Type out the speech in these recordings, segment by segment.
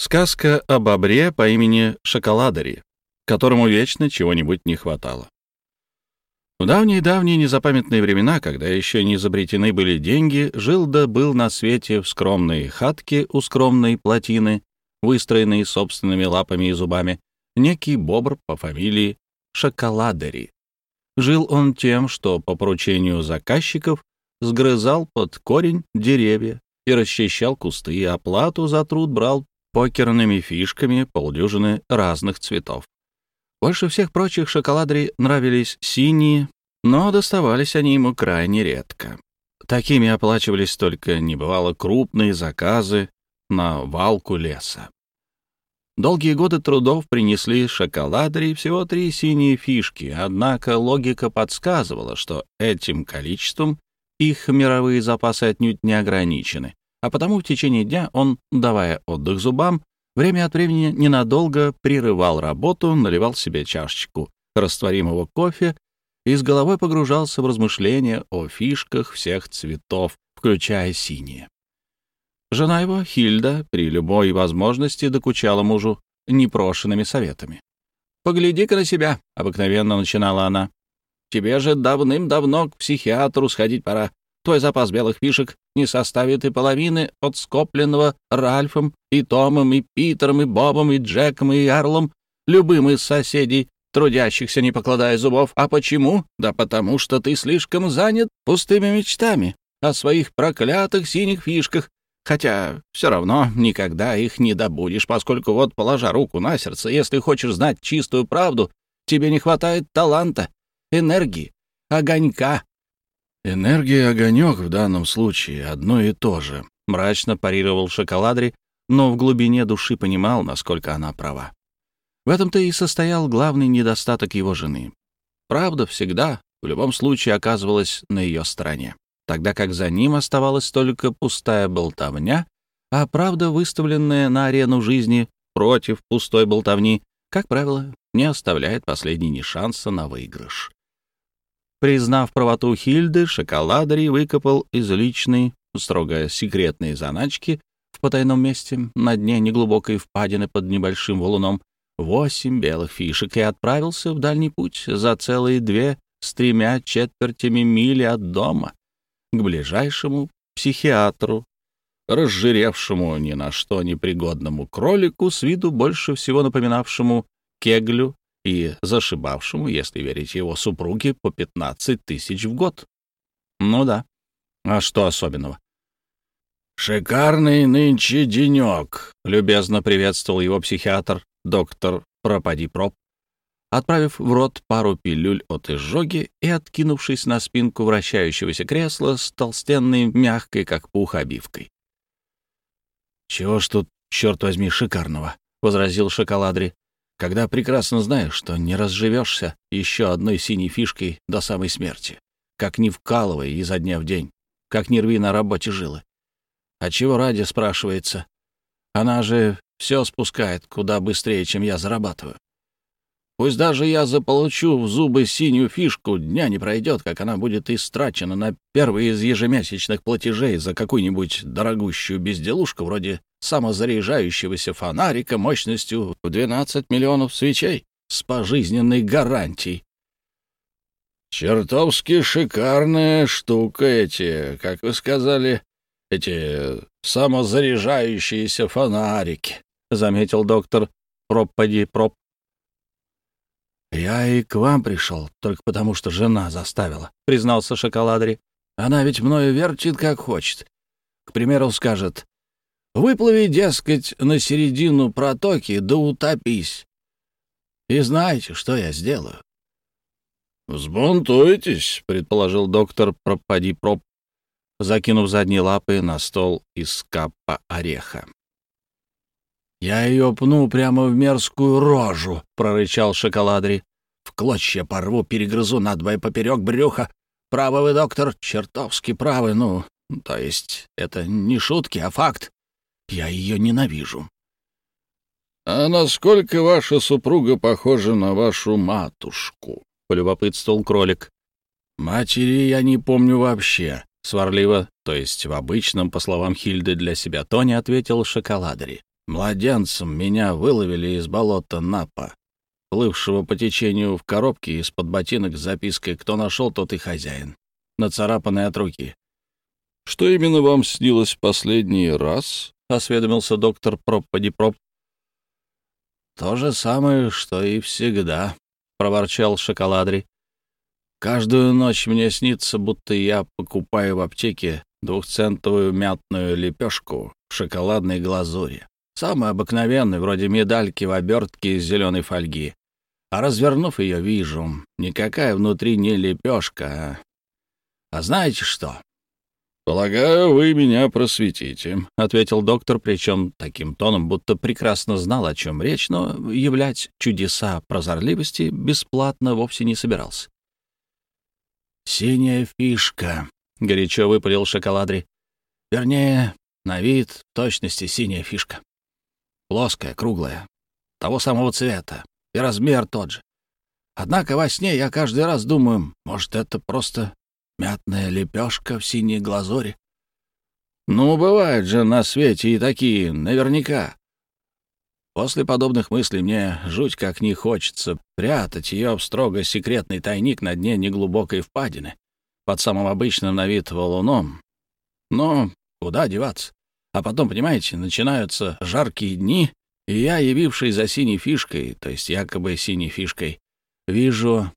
Сказка о бобре по имени Шоколадари, которому вечно чего-нибудь не хватало. В давние-давние незапамятные времена, когда еще не изобретены были деньги, жил да был на свете в скромной хатке у скромной плотины, выстроенной собственными лапами и зубами, некий бобр по фамилии Шоколадари. Жил он тем, что по поручению заказчиков сгрызал под корень деревья и расчищал кусты, и оплату за труд брал покерными фишками полдюжины разных цветов. Больше всех прочих шоколадри нравились синие, но доставались они ему крайне редко. Такими оплачивались только небывало крупные заказы на валку леса. Долгие годы трудов принесли шоколадри всего три синие фишки, однако логика подсказывала, что этим количеством их мировые запасы отнюдь не ограничены, а потому в течение дня он, давая отдых зубам, время от времени ненадолго прерывал работу, наливал себе чашечку растворимого кофе и с головой погружался в размышления о фишках всех цветов, включая синие. Жена его, Хильда, при любой возможности докучала мужу непрошенными советами. «Погляди-ка на себя», — обыкновенно начинала она. «Тебе же давным-давно к психиатру сходить пора. Твой запас белых фишек не составит и половины от скопленного Ральфом и Томом и Питером и Бобом и Джеком и Арлом, любым из соседей, трудящихся, не покладая зубов. А почему? Да потому что ты слишком занят пустыми мечтами о своих проклятых синих фишках, хотя все равно никогда их не добудешь, поскольку вот, положа руку на сердце, если хочешь знать чистую правду, тебе не хватает таланта, энергии, огонька, «Энергия и огонек в данном случае одно и то же», — мрачно парировал Шоколадри, но в глубине души понимал, насколько она права. В этом-то и состоял главный недостаток его жены. Правда всегда, в любом случае, оказывалась на ее стороне, тогда как за ним оставалась только пустая болтовня, а правда, выставленная на арену жизни против пустой болтовни, как правило, не оставляет последней шанса на выигрыш. Признав правоту Хильды, Шоколадари выкопал из личной, строго секретной заначки в потайном месте на дне неглубокой впадины под небольшим валуном восемь белых фишек и отправился в дальний путь за целые две с тремя четвертями мили от дома к ближайшему психиатру, разжиревшему ни на что непригодному кролику, с виду больше всего напоминавшему кеглю и зашибавшему, если верить его супруге, по 15 тысяч в год. Ну да. А что особенного? «Шикарный нынче денек», — любезно приветствовал его психиатр, доктор Пропади Проп, отправив в рот пару пилюль от изжоги и откинувшись на спинку вращающегося кресла с толстенной, мягкой, как пух, обивкой. «Чего ж тут, черт возьми, шикарного?» — возразил Шоколадри когда прекрасно знаешь, что не разживешься еще одной синей фишкой до самой смерти, как не вкалывай изо дня в день, как не рви на работе жилы. А чего ради, спрашивается? Она же все спускает куда быстрее, чем я зарабатываю. Пусть даже я заполучу в зубы синюю фишку, дня не пройдет, как она будет истрачена на первый из ежемесячных платежей за какую-нибудь дорогущую безделушку вроде самозаряжающегося фонарика мощностью в 12 миллионов свечей с пожизненной гарантией. «Чертовски шикарная штука эти, как вы сказали, эти самозаряжающиеся фонарики», — заметил доктор Пропади Проп. «Я и к вам пришел, только потому что жена заставила», — признался Шоколадри. «Она ведь мною вертит, как хочет. К примеру, скажет, Выплыви, дескать, на середину протоки, да утопись. И знаете, что я сделаю? «Взбунтуетесь», — предположил доктор Пропади Проп, закинув задние лапы на стол из капа ореха. «Я ее пну прямо в мерзкую рожу», — прорычал Шоколадри. «В клочья порву, перегрызу надвое поперек брюха. Правы вы, доктор, чертовски правы, ну, то есть это не шутки, а факт. Я ее ненавижу. — А насколько ваша супруга похожа на вашу матушку? — полюбопытствовал кролик. — Матери я не помню вообще. Сварливо, то есть в обычном, по словам Хильды, для себя тоне ответил Шоколадари. Младенцем меня выловили из болота Напа, плывшего по течению в коробке из-под ботинок с запиской «Кто нашел, тот и хозяин», нацарапанной от руки. «Что именно вам снилось в последний раз?» — осведомился доктор Пропподи-Проп. «То же самое, что и всегда», — проворчал Шоколадри. «Каждую ночь мне снится, будто я покупаю в аптеке двухцентовую мятную лепешку в шоколадной глазури. Самый обыкновенный, вроде медальки в обертке из зеленой фольги. А развернув ее, вижу, никакая внутри не лепешка, а... А знаете что? «Полагаю, вы меня просветите», — ответил доктор, причем таким тоном, будто прекрасно знал, о чем речь, но являть чудеса прозорливости бесплатно вовсе не собирался. «Синяя фишка», — горячо выпалил шоколадри. «Вернее, на вид точности синяя фишка. Плоская, круглая, того самого цвета, и размер тот же. Однако во сне я каждый раз думаю, может, это просто Мятная лепешка в синей глазури. Ну, бывают же на свете и такие, наверняка. После подобных мыслей мне жуть как не хочется прятать ее в строго секретный тайник на дне неглубокой впадины, под самым обычным на вид валуном. Но куда деваться? А потом, понимаете, начинаются жаркие дни, и я, явивший за синей фишкой, то есть якобы синей фишкой, вижу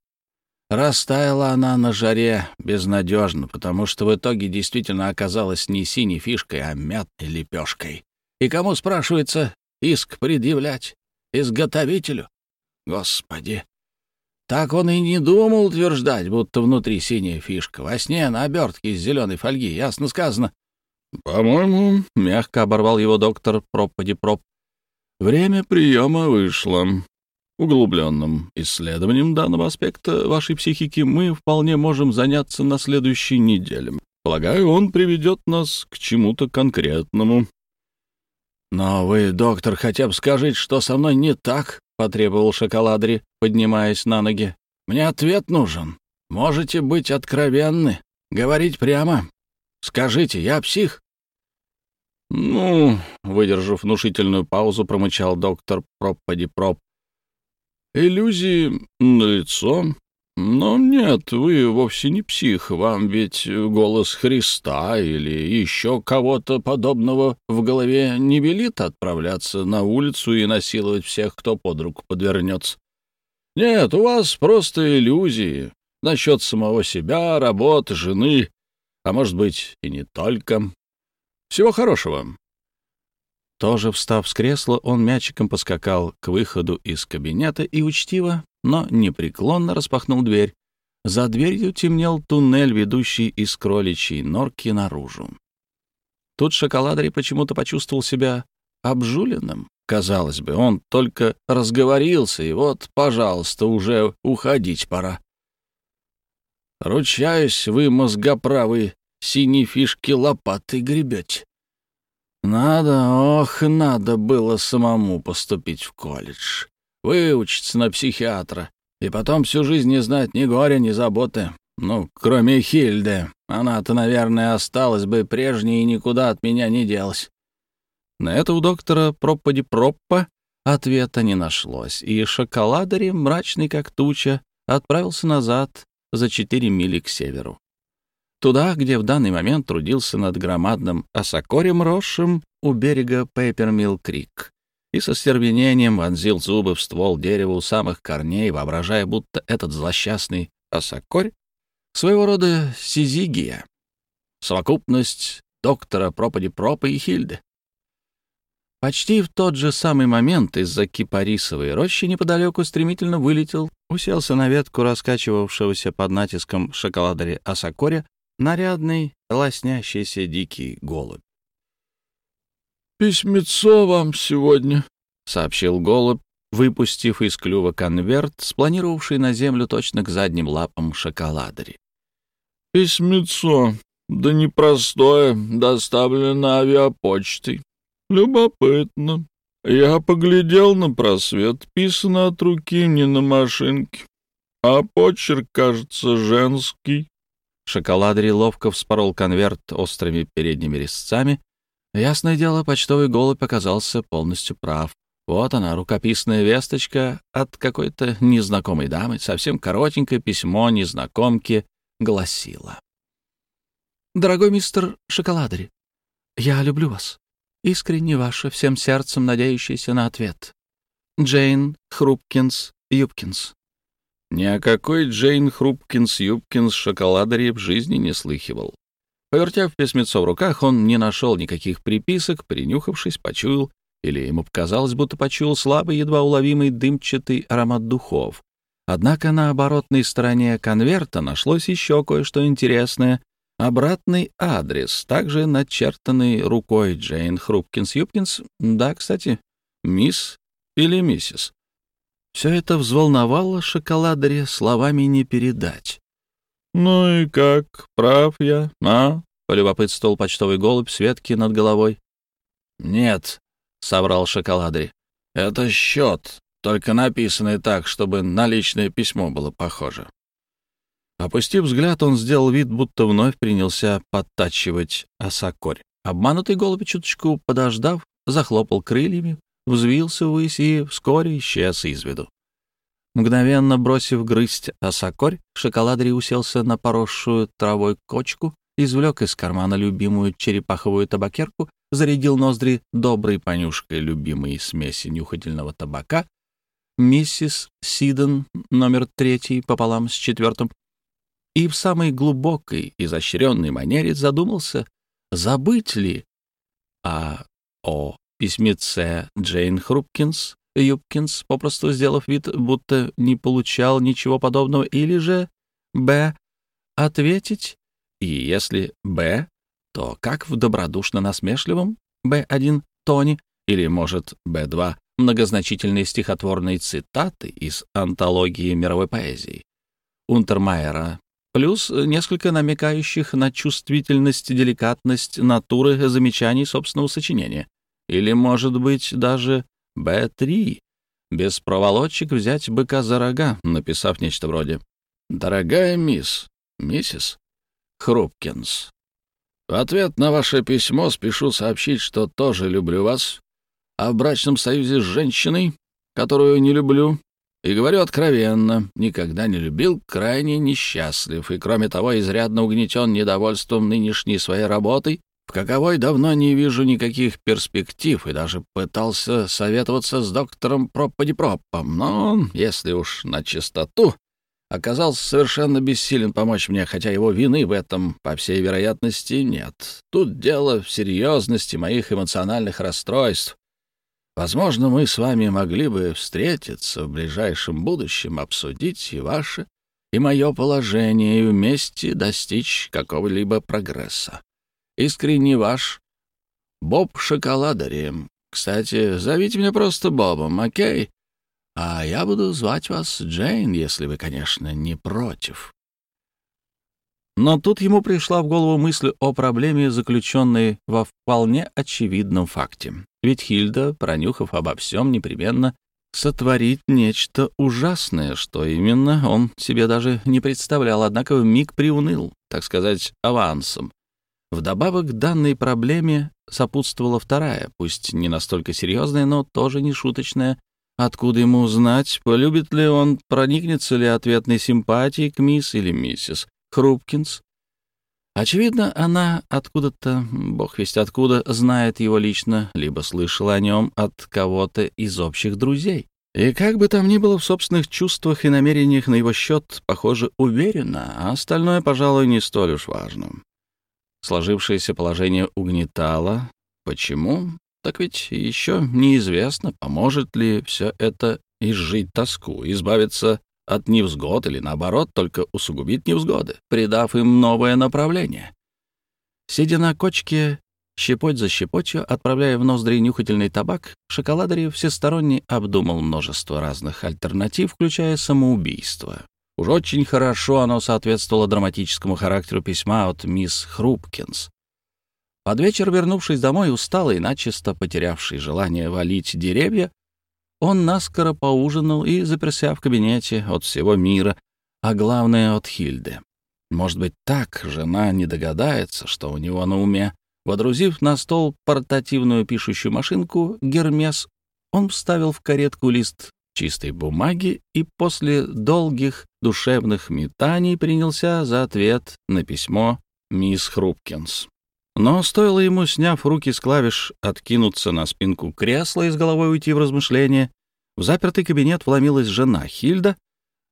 Растаяла она на жаре безнадежно, потому что в итоге действительно оказалась не синей фишкой, а мятной лепешкой. И кому, спрашивается, иск предъявлять? Изготовителю? Господи! Так он и не думал утверждать, будто внутри синяя фишка. Во сне на обертке из зеленой фольги, ясно сказано. «По-моему», — мягко оборвал его доктор Пропади-Проп, — «время приема вышло. Углубленным исследованием данного аспекта вашей психики мы вполне можем заняться на следующей неделе. Полагаю, он приведет нас к чему-то конкретному. «Но вы, доктор, хотя бы скажите, что со мной не так?» — потребовал Шоколадри, поднимаясь на ноги. «Мне ответ нужен. Можете быть откровенны, говорить прямо. Скажите, я псих?» «Ну», — выдержав внушительную паузу, промычал доктор Пропподи-Проп, Иллюзии на лицо. Но нет, вы вовсе не псих, вам ведь голос Христа или еще кого-то подобного в голове не велит отправляться на улицу и насиловать всех, кто под руку подвернется. Нет, у вас просто иллюзии насчет самого себя, работы, жены, а может быть и не только. Всего хорошего. Тоже встав с кресла, он мячиком поскакал к выходу из кабинета и учтиво, но непреклонно распахнул дверь. За дверью темнел туннель, ведущий из кроличьей норки наружу. Тут шоколадари почему-то почувствовал себя обжуленным. Казалось бы, он только разговорился, и вот, пожалуйста, уже уходить пора. Ручаюсь, вы, мозгоправы, синие фишки лопатой гребете. Надо, ох, надо было самому поступить в колледж, выучиться на психиатра, и потом всю жизнь не знать ни горя, ни заботы. Ну, кроме Хильды, она-то, наверное, осталась бы прежней и никуда от меня не делась. На это у доктора Пропади Проппа ответа не нашлось, и шоколадари, мрачный как туча, отправился назад за четыре мили к северу туда, где в данный момент трудился над громадным осокорем, росшим у берега Пейпермилл-Крик, и со стервенением вонзил зубы в ствол дерева у самых корней, воображая, будто этот злосчастный осокорь — своего рода сизигия, совокупность доктора Пропади Пропа и Хильды. Почти в тот же самый момент из-за кипарисовой рощи неподалеку стремительно вылетел, уселся на ветку раскачивавшегося под натиском шоколадари Асакоря нарядный, лоснящийся дикий голубь. «Письмецо вам сегодня», — сообщил голубь, выпустив из клюва конверт, спланировавший на землю точно к задним лапам шоколадари. «Письмецо, да непростое, доставлено авиапочтой. Любопытно. Я поглядел на просвет, писано от руки, не на машинке. А почерк, кажется, женский. Шоколадри ловко вспорол конверт острыми передними резцами, Ясное дело, почтовый голубь оказался полностью прав. Вот она, рукописная весточка от какой-то незнакомой дамы, совсем коротенькое письмо незнакомки гласило. «Дорогой мистер Шоколадери, я люблю вас. Искренне ваша, всем сердцем надеющаяся на ответ. Джейн Хрупкинс Юбкинс». Ни о какой Джейн Хрупкинс Юбкинс Шоколадери в жизни не слыхивал. Повертев письмецо в руках, он не нашел никаких приписок, принюхавшись, почуял или ему показалось, будто почуял слабый, едва уловимый дымчатый аромат духов. Однако на оборотной стороне конверта нашлось еще кое-что интересное. Обратный адрес, также начертанный рукой Джейн Хрупкинс-Юпкинс. Да, кстати, мисс или миссис. Все это взволновало шоколадаре, словами не передать. «Ну и как, прав я, а?» — полюбопытствовал почтовый голубь Светки над головой. «Нет», — соврал Шоколадри. «Это счет, только написанный так, чтобы на личное письмо было похоже». Опустив взгляд, он сделал вид, будто вновь принялся подтачивать осокорь. Обманутый голубь, чуточку подождав, захлопал крыльями, взвился ввысь и вскоре исчез из виду. Мгновенно бросив грызть осокорь, шоколадри уселся на поросшую травой кочку, извлек из кармана любимую черепаховую табакерку зарядил ноздри доброй понюшкой любимой смеси нюхательного табака, миссис Сиден номер третий пополам с четвертым, и в самой глубокой, изощренной манере задумался, забыть ли а о письмеце Джейн Хрупкинс, Юбкинс, попросту сделав вид, будто не получал ничего подобного, или же б. ответить, и если б то как в добродушно-насмешливом Б1 тоне или, может, Б2 многозначительные стихотворные цитаты из антологии мировой поэзии Унтермайера, плюс несколько намекающих на чувствительность, деликатность натуры замечаний собственного сочинения. Или, может быть, даже Б3, без проволочек взять быка за рога, написав нечто вроде «Дорогая мисс, миссис Хрупкинс, в ответ на ваше письмо спешу сообщить, что тоже люблю вас, а в брачном союзе с женщиной, которую не люблю, и говорю откровенно, никогда не любил, крайне несчастлив, и, кроме того, изрядно угнетен недовольством нынешней своей работой, в каковой давно не вижу никаких перспектив, и даже пытался советоваться с доктором Пропподи-Проппом, но, если уж на чистоту, оказался совершенно бессилен помочь мне, хотя его вины в этом, по всей вероятности, нет. Тут дело в серьезности моих эмоциональных расстройств. Возможно, мы с вами могли бы встретиться в ближайшем будущем, обсудить и ваше, и мое положение, и вместе достичь какого-либо прогресса. Искренне ваш Боб Шоколадари. Кстати, зовите меня просто Бобом, окей? А я буду звать вас Джейн, если вы, конечно, не против. Но тут ему пришла в голову мысль о проблеме, заключенной во вполне очевидном факте. Ведь Хильда, пронюхав обо всем, непременно сотворит нечто ужасное, что именно он себе даже не представлял, однако в миг приуныл, так сказать, авансом. Вдобавок данной проблеме сопутствовала вторая, пусть не настолько серьезная, но тоже не шуточная, Откуда ему узнать, полюбит ли он, проникнется ли ответной симпатией к мисс или миссис Хрупкинс? Очевидно, она откуда-то, бог весть откуда, знает его лично, либо слышала о нем от кого-то из общих друзей. И как бы там ни было в собственных чувствах и намерениях на его счет, похоже, уверена, а остальное, пожалуй, не столь уж важно. Сложившееся положение угнетало. Почему? Так ведь еще неизвестно, поможет ли все это изжить тоску, избавиться от невзгод или, наоборот, только усугубит невзгоды, придав им новое направление. Сидя на кочке, щепоть за щепотью, отправляя в ноздри нюхательный табак, шоколадари всесторонне обдумал множество разных альтернатив, включая самоубийство. Уж очень хорошо оно соответствовало драматическому характеру письма от мисс Хрупкинс, под вечер, вернувшись домой, усталый, начисто потерявший желание валить деревья, он наскоро поужинал и заперся в кабинете от всего мира, а главное — от Хильды. Может быть, так жена не догадается, что у него на уме, Водрузив на стол портативную пишущую машинку «Гермес», он вставил в каретку лист чистой бумаги и после долгих душевных метаний принялся за ответ на письмо мисс Хрупкинс. Но стоило ему, сняв руки с клавиш, откинуться на спинку кресла и с головой уйти в размышления, в запертый кабинет вломилась жена Хильда.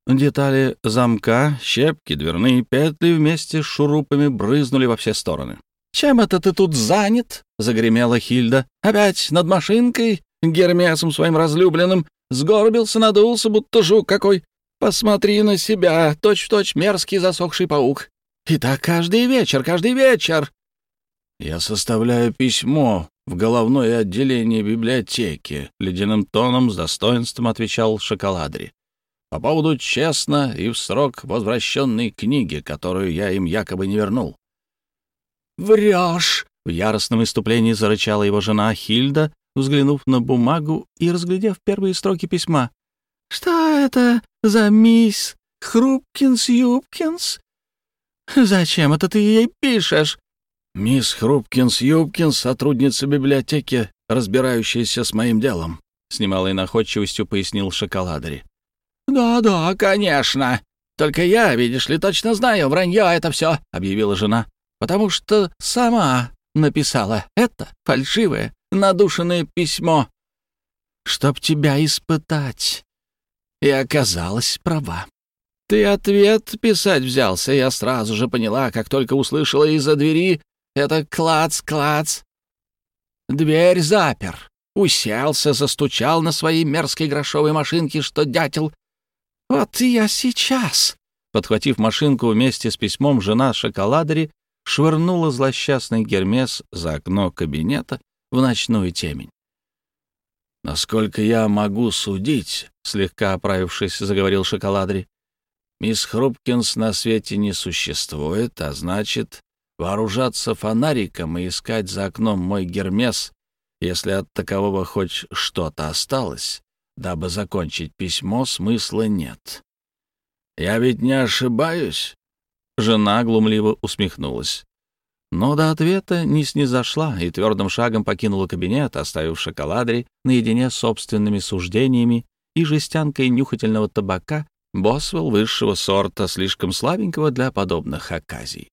Детали замка, щепки, дверные петли вместе с шурупами брызнули во все стороны. «Чем это ты тут занят?» — загремела Хильда. «Опять над машинкой? Гермесом своим разлюбленным? Сгорбился, надулся, будто жук какой. Посмотри на себя, точь-в-точь -точь мерзкий засохший паук. И так каждый вечер, каждый вечер. Я составляю письмо в головное отделение библиотеки, ледяным тоном с достоинством отвечал Шоколадри. По поводу честно и в срок возвращенной книги, которую я им якобы не вернул. «Врешь!» — в яростном иступлении зарычала его жена Хильда, взглянув на бумагу и разглядев первые строки письма. «Что это за мисс Хрупкинс-Юбкинс? Зачем это ты ей пишешь?» «Мисс Хрупкинс-Юбкинс, сотрудница библиотеки, разбирающаяся с моим делом», — с немалой находчивостью пояснил Шоколадери. «Да-да, конечно. Только я, видишь ли, точно знаю, вранье это все», — объявила жена. «Потому что сама написала это фальшивое, надушенное письмо, чтоб тебя испытать. И оказалась права. Ты ответ писать взялся, я сразу же поняла, как только услышала из-за двери это клац-клац. Дверь запер. Уселся, застучал на своей мерзкой грошовой машинке, что дятел. Вот я сейчас. Подхватив машинку вместе с письмом, жена шоколадери швырнула злосчастный Гермес за окно кабинета в ночную темень. «Насколько я могу судить», — слегка оправившись, заговорил Шоколадри, «мисс Хрупкинс на свете не существует, а значит, вооружаться фонариком и искать за окном мой Гермес, если от такового хоть что-то осталось, дабы закончить письмо, смысла нет. Я ведь не ошибаюсь?» Жена глумливо усмехнулась. Но до ответа не снизошла и твердым шагом покинула кабинет, оставив шоколадри наедине с собственными суждениями и жестянкой нюхательного табака Босвелл высшего сорта, слишком слабенького для подобных оказий.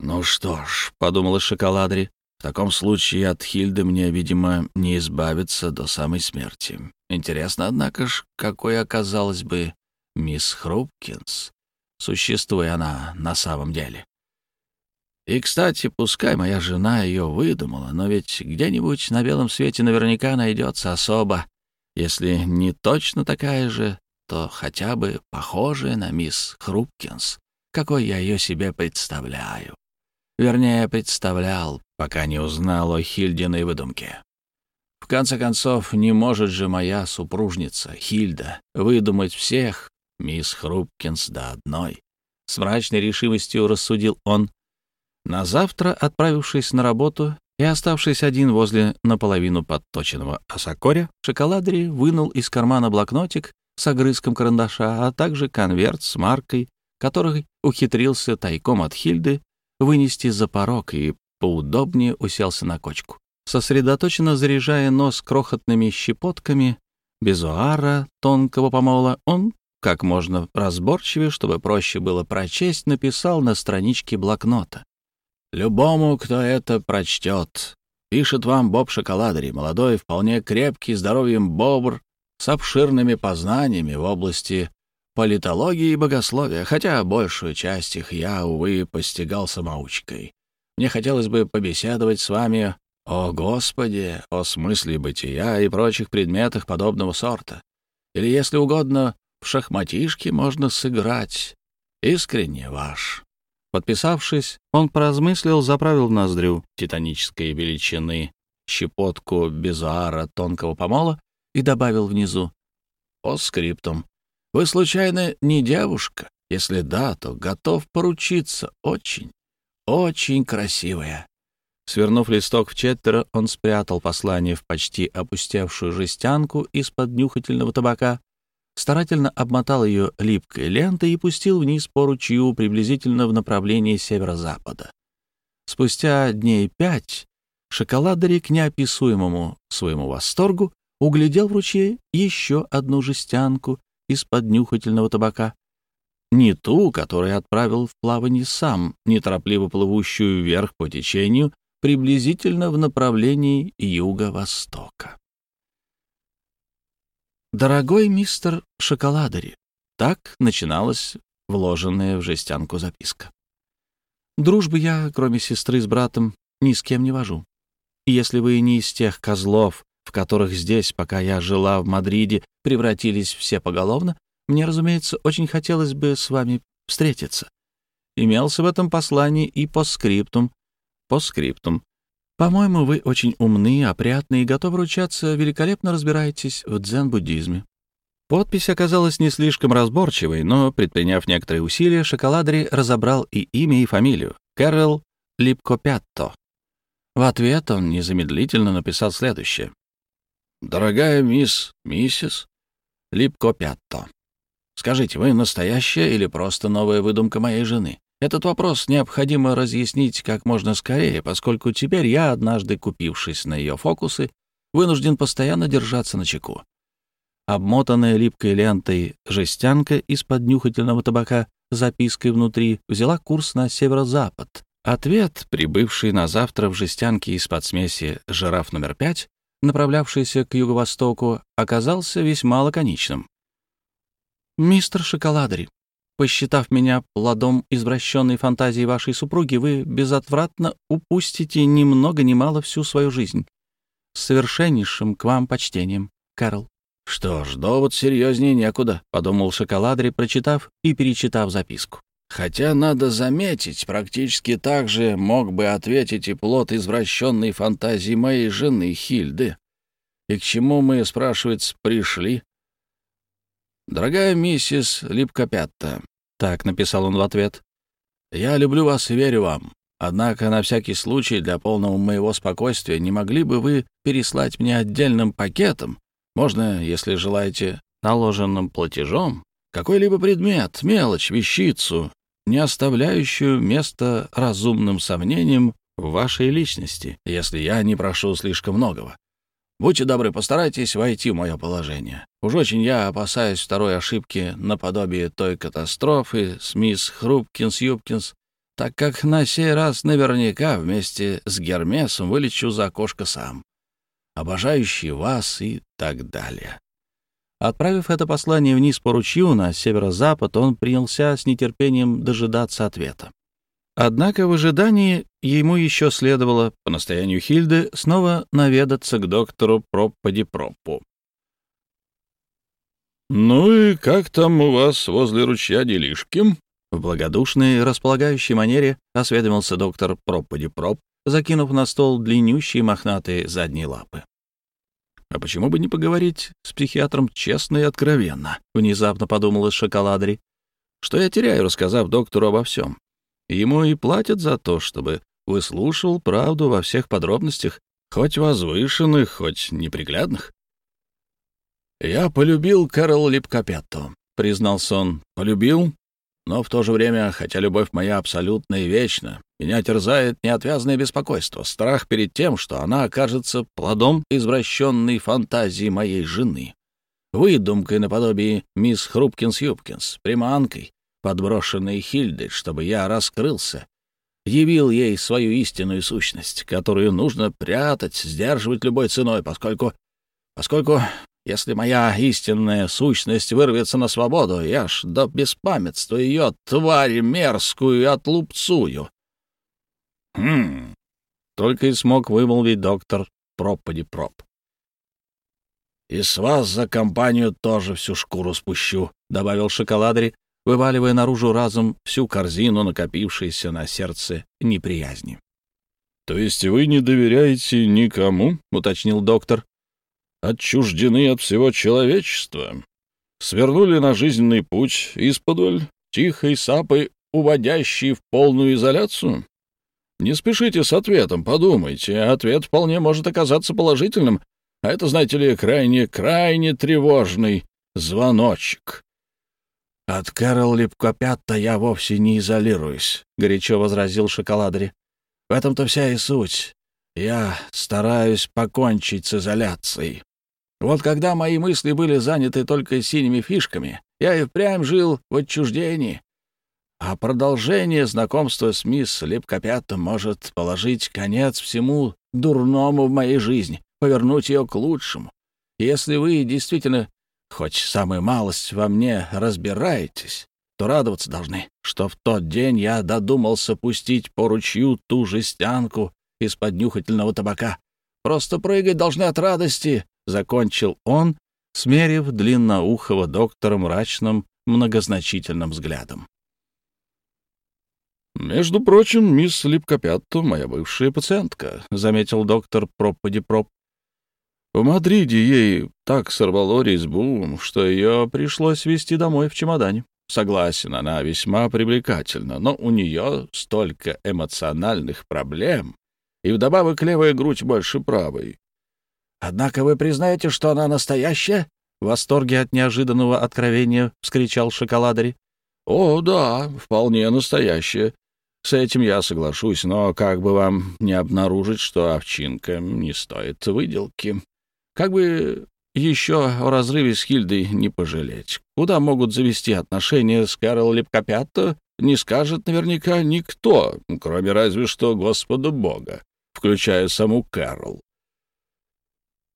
«Ну что ж», — подумала шоколадри, — «в таком случае от Хильды мне, видимо, не избавиться до самой смерти. Интересно, однако ж, какой оказалась бы мисс Хрупкинс, существуя она на самом деле». И, кстати, пускай моя жена ее выдумала, но ведь где-нибудь на белом свете наверняка найдется особа, если не точно такая же, то хотя бы похожая на мисс Хрупкинс, какой я ее себе представляю. Вернее, представлял, пока не узнал о Хильдиной выдумке. В конце концов, не может же моя супружница, Хильда, выдумать всех, мисс Хрупкинс до одной. С мрачной решимостью рассудил он, на завтра, отправившись на работу и оставшись один возле наполовину подточенного осокоря, Шоколадри вынул из кармана блокнотик с огрызком карандаша, а также конверт с маркой, который ухитрился тайком от Хильды вынести за порог и поудобнее уселся на кочку. Сосредоточенно заряжая нос крохотными щепотками безуара тонкого помола, он, как можно разборчивее, чтобы проще было прочесть, написал на страничке блокнота. Любому, кто это прочтет. Пишет вам Боб Шоколадери, молодой, вполне крепкий, здоровьем бобр, с обширными познаниями в области политологии и богословия, хотя большую часть их я, увы, постигал самоучкой. Мне хотелось бы побеседовать с вами о Господе, о смысле бытия и прочих предметах подобного сорта. Или, если угодно, в шахматишки можно сыграть. Искренне ваш Подписавшись, он поразмыслил, заправил ноздрю титанической величины щепотку безуара тонкого помола и добавил внизу «По скриптум. Вы, случайно, не девушка? Если да, то готов поручиться. Очень, очень красивая». Свернув листок в четверо, он спрятал послание в почти опустевшую жестянку из-под нюхательного табака старательно обмотал ее липкой лентой и пустил вниз по ручью приблизительно в направлении северо-запада. Спустя дней пять шоколадари к неописуемому своему восторгу углядел в ручье еще одну жестянку из-под нюхательного табака. Не ту, которую отправил в плавание сам, неторопливо плывущую вверх по течению, приблизительно в направлении юго-востока. «Дорогой мистер Шоколадари», так начиналась вложенная в жестянку записка. «Дружбы я, кроме сестры с братом, ни с кем не вожу. Если вы не из тех козлов, в которых здесь, пока я жила в Мадриде, превратились все поголовно, мне, разумеется, очень хотелось бы с вами встретиться. Имелся в этом послании и постскриптум. Постскриптум. По-моему, вы очень умны, опрятны и готовы ручаться, великолепно разбираетесь в дзен-буддизме. Подпись оказалась не слишком разборчивой, но, предприняв некоторые усилия, Шоколадри разобрал и имя, и фамилию — Кэрол Липкопятто. В ответ он незамедлительно написал следующее. «Дорогая мисс, миссис Липкопятто, скажите, вы настоящая или просто новая выдумка моей жены? Этот вопрос необходимо разъяснить как можно скорее, поскольку теперь я, однажды купившись на ее фокусы, вынужден постоянно держаться на чеку. Обмотанная липкой лентой жестянка из-под нюхательного табака запиской внутри взяла курс на северо-запад. Ответ, прибывший на завтра в жестянке из-под смеси «Жираф номер пять», направлявшийся к юго-востоку, оказался весьма лаконичным. «Мистер Шоколадари, Посчитав меня плодом извращенной фантазии вашей супруги, вы безотвратно упустите ни много ни мало всю свою жизнь. С совершеннейшим к вам почтением, Карл. «Что ж, довод серьезнее некуда», — подумал Шоколадри, прочитав и перечитав записку. Хотя, надо заметить, практически так же мог бы ответить и плод извращенной фантазии моей жены Хильды. И к чему мы, спрашивается, пришли? «Дорогая миссис Липкопятта, так написал он в ответ. «Я люблю вас и верю вам. Однако на всякий случай для полного моего спокойствия не могли бы вы переслать мне отдельным пакетом, можно, если желаете, наложенным платежом, какой-либо предмет, мелочь, вещицу, не оставляющую места разумным сомнениям в вашей личности, если я не прошу слишком многого. Будьте добры, постарайтесь войти в мое положение. Уж очень я опасаюсь второй ошибки наподобие той катастрофы с мисс Хрупкинс-Юбкинс, так как на сей раз наверняка вместе с Гермесом вылечу за окошко сам, обожающий вас и так далее. Отправив это послание вниз по ручью на северо-запад, он принялся с нетерпением дожидаться ответа. Однако в ожидании ему еще следовало, по настоянию Хильды, снова наведаться к доктору Пропподи-Проппу. «Ну и как там у вас возле ручья делишки?» В благодушной, располагающей манере осведомился доктор Пропподи-Проп, закинув на стол длиннющие мохнатые задние лапы. «А почему бы не поговорить с психиатром честно и откровенно?» — внезапно подумала Шоколадри. «Что я теряю, рассказав доктору обо всем? Ему и платят за то, чтобы выслушивал правду во всех подробностях, хоть возвышенных, хоть неприглядных. «Я полюбил Кэрол Липкопетто», — признался он. «Полюбил, но в то же время, хотя любовь моя абсолютна и вечна, меня терзает неотвязное беспокойство, страх перед тем, что она окажется плодом извращенной фантазии моей жены, выдумкой наподобие мисс Хрупкинс-Юбкинс, приманкой, подброшенной Хильдой, чтобы я раскрылся, явил ей свою истинную сущность, которую нужно прятать, сдерживать любой ценой, поскольку... поскольку, если моя истинная сущность вырвется на свободу, я ж до беспамятства ее, тварь мерзкую, отлупцую. Хм... Только и смог вымолвить доктор пропади проб. «И с вас за компанию тоже всю шкуру спущу», — добавил Шоколадри, вываливая наружу разом всю корзину, накопившейся на сердце неприязни. «То есть вы не доверяете никому?» — уточнил доктор. «Отчуждены от всего человечества. Свернули на жизненный путь исподволь, тихой сапой, уводящий в полную изоляцию? Не спешите с ответом, подумайте. Ответ вполне может оказаться положительным, а это, знаете ли, крайне-крайне тревожный звоночек. «От Кэрол Липкопятта я вовсе не изолируюсь», — горячо возразил Шоколадри. В этом-то вся и суть. Я стараюсь покончить с изоляцией. Вот когда мои мысли были заняты только синими фишками, я и впрямь жил в отчуждении. А продолжение знакомства с мисс Липкопятом может положить конец всему дурному в моей жизни, повернуть ее к лучшему. Если вы действительно хоть самую малость во мне разбираетесь, то радоваться должны, что в тот день я додумался пустить по ручью ту жестянку из-под нюхательного табака. Просто прыгать должны от радости, — закончил он, смерив длинноухого доктора мрачным, многозначительным взглядом. «Между прочим, мисс Липкопятто — моя бывшая пациентка», — заметил доктор Проподи-Проп. «В Мадриде ей так сорвало резьбу, что ее пришлось везти домой в чемодане. Согласен, она весьма привлекательна, но у нее столько эмоциональных проблем, и вдобавок левая грудь больше правой. «Однако вы признаете, что она настоящая?» В восторге от неожиданного откровения вскричал шоколадари. «О, да, вполне настоящая. С этим я соглашусь, но как бы вам не обнаружить, что овчинка не стоит выделки? Как бы еще о разрыве с Хильдой не пожалеть. Куда могут завести отношения с Кэрол Липкопятто, не скажет наверняка никто, кроме разве что Господа Бога, включая саму Кэрол.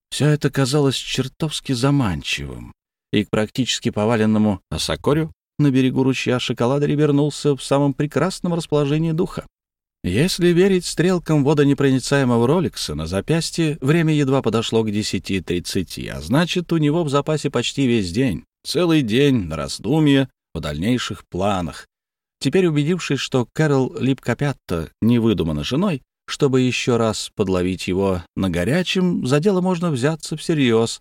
Все это казалось чертовски заманчивым, и к практически поваленному Осокорю на берегу ручья Шоколадари вернулся в самом прекрасном расположении духа. Если верить стрелкам водонепроницаемого роликса на запястье, время едва подошло к 10.30, а значит, у него в запасе почти весь день, целый день на раздумье о дальнейших планах. Теперь убедившись, что Кэрол Липкопятто не выдумана женой, чтобы еще раз подловить его на горячем, за дело можно взяться всерьез.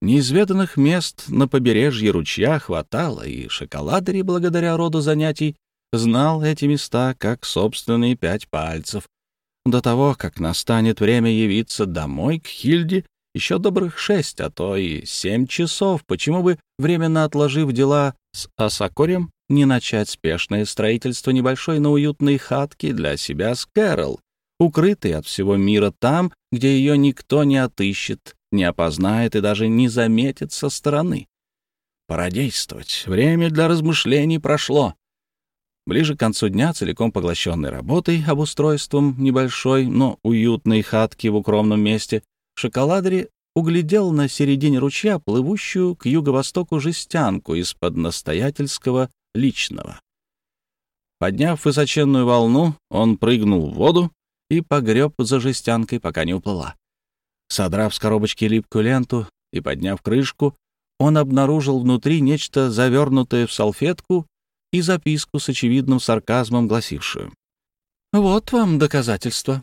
Неизведанных мест на побережье ручья хватало, и шоколадари, благодаря роду занятий, знал эти места как собственные пять пальцев. До того, как настанет время явиться домой к Хильде, еще добрых шесть, а то и семь часов. Почему бы, временно отложив дела с Асакорем, не начать спешное строительство небольшой, но уютной хатки для себя с Кэрол, укрытой от всего мира там, где ее никто не отыщет, не опознает и даже не заметит со стороны? Пора действовать. Время для размышлений прошло. Ближе к концу дня, целиком поглощенной работой, обустройством небольшой, но уютной хатки в укромном месте, шоколадери углядел на середине ручья плывущую к юго-востоку жестянку из-под настоятельского личного. Подняв высоченную волну, он прыгнул в воду и погреб за жестянкой, пока не уплыла. Содрав с коробочки липкую ленту и подняв крышку, он обнаружил внутри нечто завернутое в салфетку и записку с очевидным сарказмом, гласившую «Вот вам доказательства».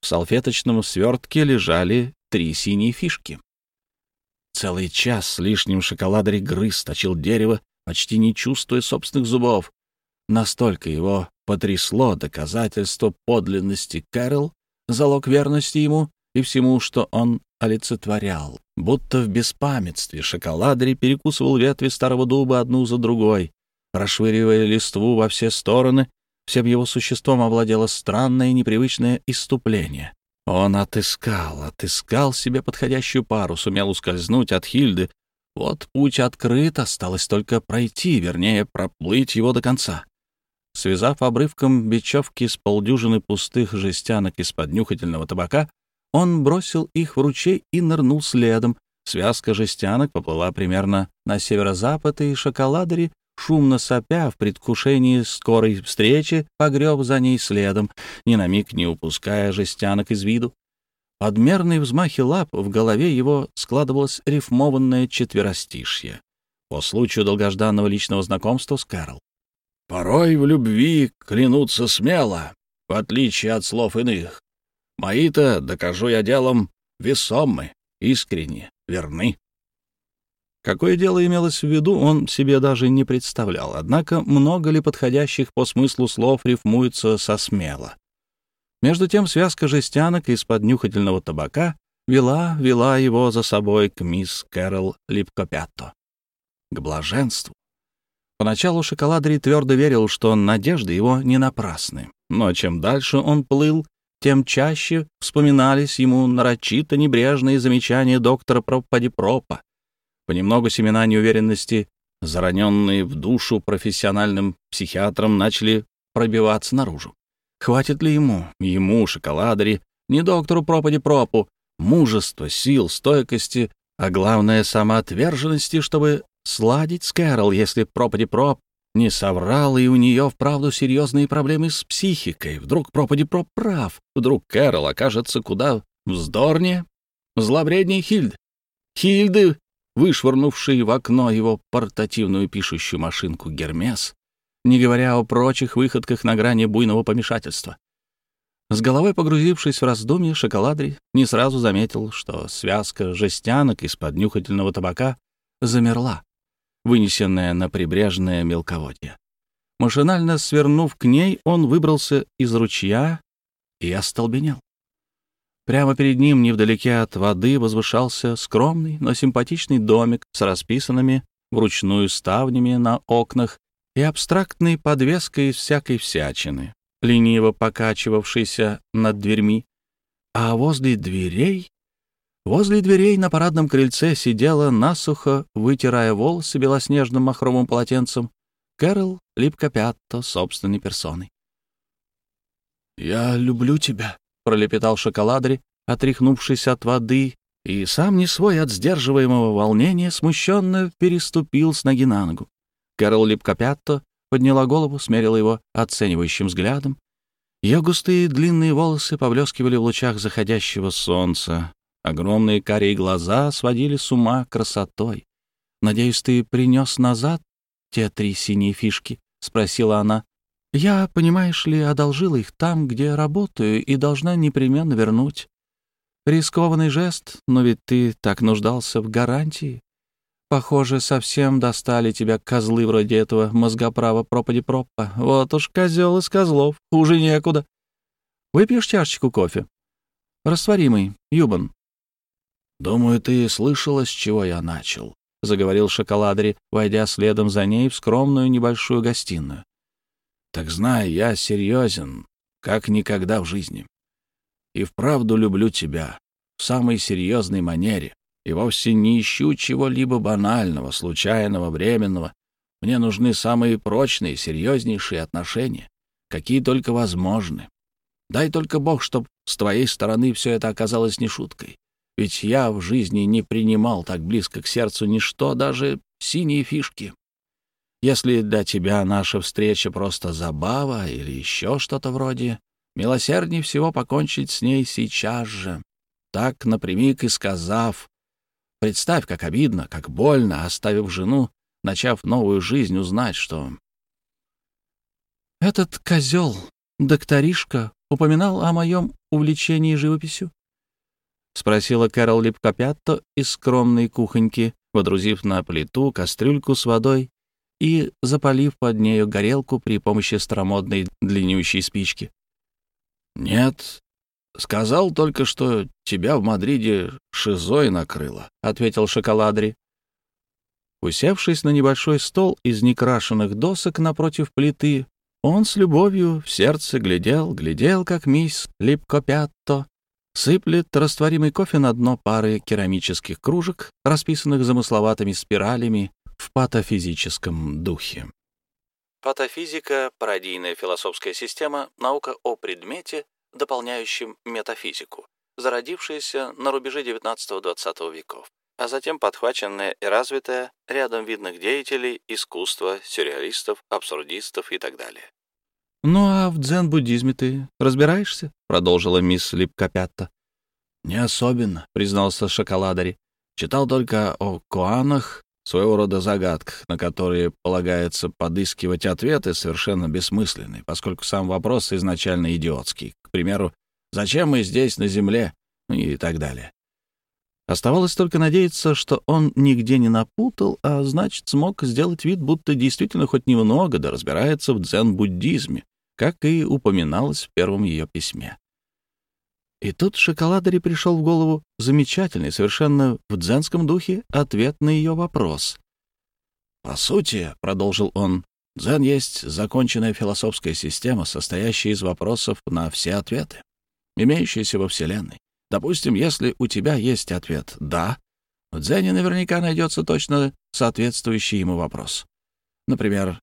В салфеточном свертке лежали три синие фишки. Целый час с лишним шоколадарь грыз, точил дерево, почти не чувствуя собственных зубов. Настолько его потрясло доказательство подлинности Кэрол, залог верности ему и всему, что он олицетворял. Будто в беспамятстве шоколадари перекусывал ветви старого дуба одну за другой, Расшвыривая листву во все стороны, всем его существом овладело странное непривычное иступление. Он отыскал, отыскал себе подходящую пару, сумел ускользнуть от Хильды. Вот путь открыт, осталось только пройти, вернее, проплыть его до конца. Связав обрывком бечевки с полдюжины пустых жестянок из-под нюхательного табака, он бросил их в ручей и нырнул следом. Связка жестянок поплыла примерно на северо-запад, и шоколадери шумно сопя в предвкушении скорой встречи, погреб за ней следом, ни на миг не упуская жестянок из виду. Подмерные взмахи лап в голове его складывалось рифмованное четверостишье по случаю долгожданного личного знакомства с Кэрол. «Порой в любви клянутся смело, в отличие от слов иных. Мои-то, докажу я делом, весомы, искренне, верны». Какое дело имелось в виду, он себе даже не представлял. Однако много ли подходящих по смыслу слов рифмуется со смело? Между тем связка жестянок из-под нюхательного табака вела, вела его за собой к мисс Кэрол Липкопятто. К блаженству. Поначалу Шоколадри твердо верил, что надежды его не напрасны. Но чем дальше он плыл, тем чаще вспоминались ему нарочито небрежные замечания доктора Пропадипропа. Понемногу семена неуверенности, зараненные в душу профессиональным психиатром, начали пробиваться наружу. Хватит ли ему, ему, шоколадари, не доктору Пропадипропу, мужества, сил, стойкости, а главное — самоотверженности, чтобы сладить с Кэрол, если Пропадипроп не соврал, и у нее вправду серьезные проблемы с психикой. Вдруг Пропадипроп прав, вдруг Кэрол окажется куда вздорнее, злобредней Хильд. Хильды, вышвырнувший в окно его портативную пишущую машинку Гермес, не говоря о прочих выходках на грани буйного помешательства. С головой погрузившись в раздумье, шоколадри не сразу заметил, что связка жестянок из-под нюхательного табака замерла, вынесенная на прибрежное мелководье. Машинально свернув к ней, он выбрался из ручья и остолбенел. Прямо перед ним, невдалеке от воды, возвышался скромный, но симпатичный домик с расписанными вручную ставнями на окнах и абстрактной подвеской всякой всячины, лениво покачивавшийся над дверьми, а возле дверей... Возле дверей на парадном крыльце сидела насухо, вытирая волосы белоснежным махровым полотенцем, Кэрол Липкопятто собственной персоной. «Я люблю тебя», — пролепетал шоколадри, отряхнувшись от воды, и сам не свой от сдерживаемого волнения смущенно переступил с ноги на ногу. Кэрол Липкопятто подняла голову, смерила его оценивающим взглядом. Ее густые длинные волосы поблескивали в лучах заходящего солнца. Огромные карие глаза сводили с ума красотой. «Надеюсь, ты принес назад те три синие фишки?» — спросила она. «Я, понимаешь ли, одолжила их там, где работаю, и должна непременно вернуть. Рискованный жест, но ведь ты так нуждался в гарантии. Похоже, совсем достали тебя козлы вроде этого мозгоправа пропади пропа. Вот уж козел из козлов, хуже некуда. Выпьешь чашечку кофе? Растворимый, Юбан. «Думаю, ты слышала, с чего я начал», — заговорил шоколадри, войдя следом за ней в скромную небольшую гостиную. «Так знай, я серьезен, как никогда в жизни. И вправду люблю тебя, в самой серьезной манере и вовсе не ищу чего-либо банального, случайного, временного. Мне нужны самые прочные, серьезнейшие отношения, какие только возможны. Дай только Бог, чтоб с твоей стороны все это оказалось не шуткой. Ведь я в жизни не принимал так близко к сердцу ничто, даже синие фишки. Если для тебя наша встреча просто забава или еще что-то вроде, милосердней всего покончить с ней сейчас же, так напрямик и сказав, Представь, как обидно, как больно, оставив жену, начав новую жизнь, узнать, что... «Этот козел, докторишка, упоминал о моем увлечении живописью?» — спросила Кэрол Липкопятто из скромной кухоньки, водрузив на плиту кастрюльку с водой и запалив под нею горелку при помощи старомодной длиннющей спички. «Нет, Сказал только, что тебя в Мадриде шизой накрыло, — ответил Шоколадри. Усевшись на небольшой стол из некрашенных досок напротив плиты, он с любовью в сердце глядел, глядел, как мисс Липкопятто сыплет растворимый кофе на дно пары керамических кружек, расписанных замысловатыми спиралями в патофизическом духе. Патофизика — пародийная философская система, наука о предмете, дополняющим метафизику, зародившаяся на рубеже XIX-XX веков, а затем подхваченная и развитая рядом видных деятелей искусства, сюрреалистов, абсурдистов и так далее. «Ну а в дзен-буддизме ты разбираешься?» — продолжила мисс Липкопятта. «Не особенно», — признался Шоколадари. «Читал только о коанах, своего рода загадках, на которые полагается подыскивать ответы, совершенно бессмысленные, поскольку сам вопрос изначально идиотский примеру, «Зачем мы здесь, на Земле?» и так далее. Оставалось только надеяться, что он нигде не напутал, а значит, смог сделать вид, будто действительно хоть немного да разбирается в дзен-буддизме, как и упоминалось в первом ее письме. И тут Шоколадари пришел в голову замечательный, совершенно в дзенском духе, ответ на ее вопрос. «По сути, — продолжил он, Дзен есть законченная философская система, состоящая из вопросов на все ответы, имеющиеся во Вселенной. Допустим, если у тебя есть ответ «да», в Дзене наверняка найдется точно соответствующий ему вопрос. Например,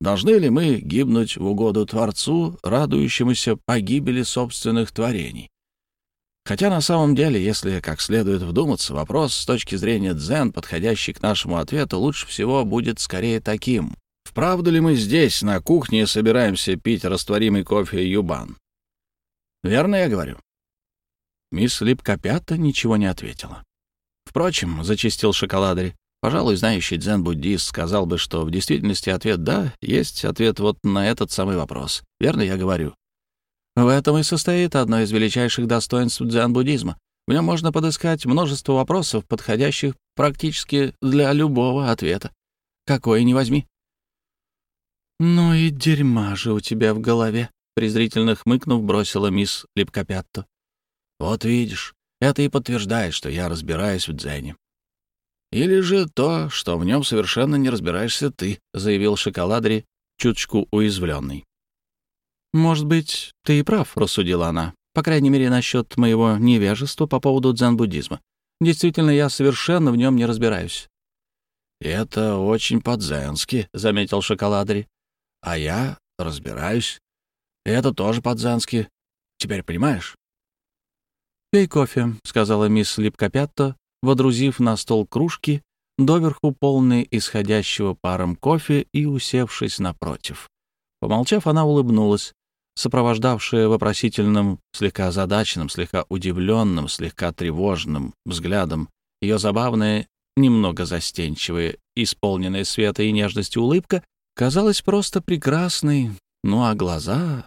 должны ли мы гибнуть в угоду Творцу, радующемуся погибели собственных творений? Хотя на самом деле, если как следует вдуматься, вопрос с точки зрения дзен, подходящий к нашему ответу, лучше всего будет скорее таким. Вправду ли мы здесь, на кухне, собираемся пить растворимый кофе юбан? Верно я говорю? Мисс Липкопята ничего не ответила. Впрочем, зачистил шоколадри. Пожалуй, знающий дзен-буддист сказал бы, что в действительности ответ «да» есть ответ вот на этот самый вопрос. Верно я говорю? В этом и состоит одно из величайших достоинств дзен-буддизма. В нем можно подыскать множество вопросов, подходящих практически для любого ответа. Какой ни возьми. «Ну и дерьма же у тебя в голове», — презрительно хмыкнув, бросила мисс Липкопятто. «Вот видишь, это и подтверждает, что я разбираюсь в дзене». «Или же то, что в нем совершенно не разбираешься ты», — заявил Шоколадри, чуточку уязвленный. «Может быть, ты и прав», — рассудила она. «По крайней мере, насчет моего невежества по поводу дзен-буддизма. Действительно, я совершенно в нем не разбираюсь». «Это очень по-дзенски», — заметил Шоколадри. «А я разбираюсь. Это тоже по-дзенски. Теперь понимаешь?» «Пей кофе», — сказала мисс Липкопятто, водрузив на стол кружки, доверху полные исходящего паром кофе и усевшись напротив. Помолчав, она улыбнулась сопровождавшая вопросительным, слегка озадаченным, слегка удивленным, слегка тревожным взглядом ее забавная, немного застенчивая, исполненная света и нежности улыбка, казалась просто прекрасной, ну а глаза...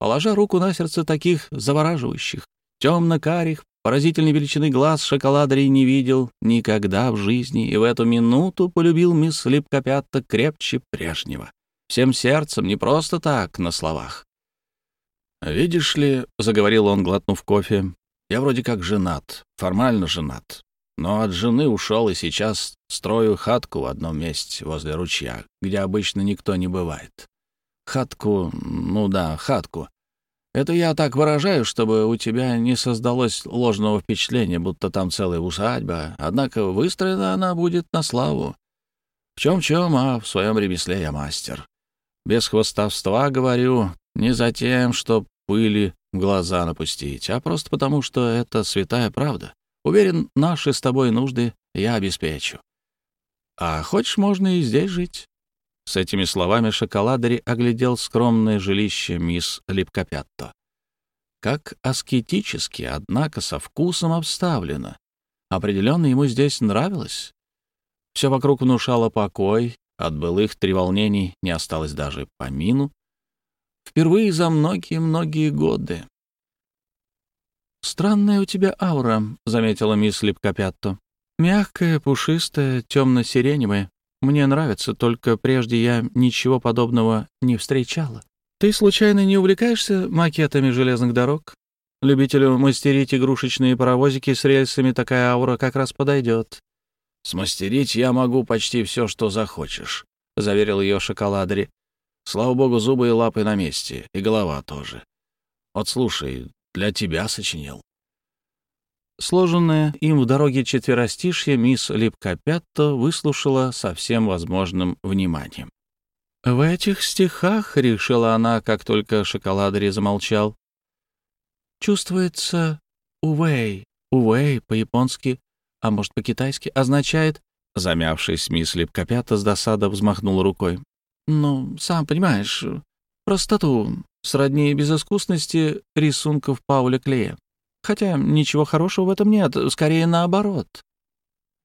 Положа руку на сердце таких завораживающих, темно-карих, поразительной величины глаз шоколадарей не видел никогда в жизни и в эту минуту полюбил мисс Липкопятта крепче прежнего. Всем сердцем, не просто так, на словах. «Видишь ли», — заговорил он, глотнув кофе, — «я вроде как женат, формально женат, но от жены ушел и сейчас строю хатку в одном месте возле ручья, где обычно никто не бывает. Хатку, ну да, хатку. Это я так выражаю, чтобы у тебя не создалось ложного впечатления, будто там целая усадьба, однако выстроена она будет на славу. В чем-чем, а в своем ремесле я мастер. Без хвостовства говорю, не за тем, чтоб пыли в глаза напустить, а просто потому, что это святая правда. Уверен, наши с тобой нужды я обеспечу. А хочешь, можно и здесь жить». С этими словами Шоколадари оглядел скромное жилище мисс Липкопятто. Как аскетически, однако со вкусом обставлено. Определенно ему здесь нравилось. Все вокруг внушало покой, от былых треволнений не осталось даже помину. Впервые за многие-многие годы. «Странная у тебя аура», — заметила мисс Липкопятто. «Мягкая, пушистая, темно-сиреневая. Мне нравится, только прежде я ничего подобного не встречала. Ты случайно не увлекаешься макетами железных дорог? Любителю мастерить игрушечные паровозики с рельсами такая аура как раз подойдет». «Смастерить я могу почти все, что захочешь», — заверил ее шоколадри. Слава богу, зубы и лапы на месте, и голова тоже. Вот слушай, для тебя сочинил. Сложенное им в дороге четверостишье мисс Липкопятто выслушала со всем возможным вниманием. «В этих стихах, — решила она, как только шоколадари замолчал, — чувствуется «увей». «Увей» по-японски, а может, по-китайски, означает... Замявшись, мисс Липкопята с досадой взмахнула рукой. Ну, сам понимаешь, простоту, сродни безыскусности рисунков Пауля Клея. Хотя ничего хорошего в этом нет, скорее наоборот.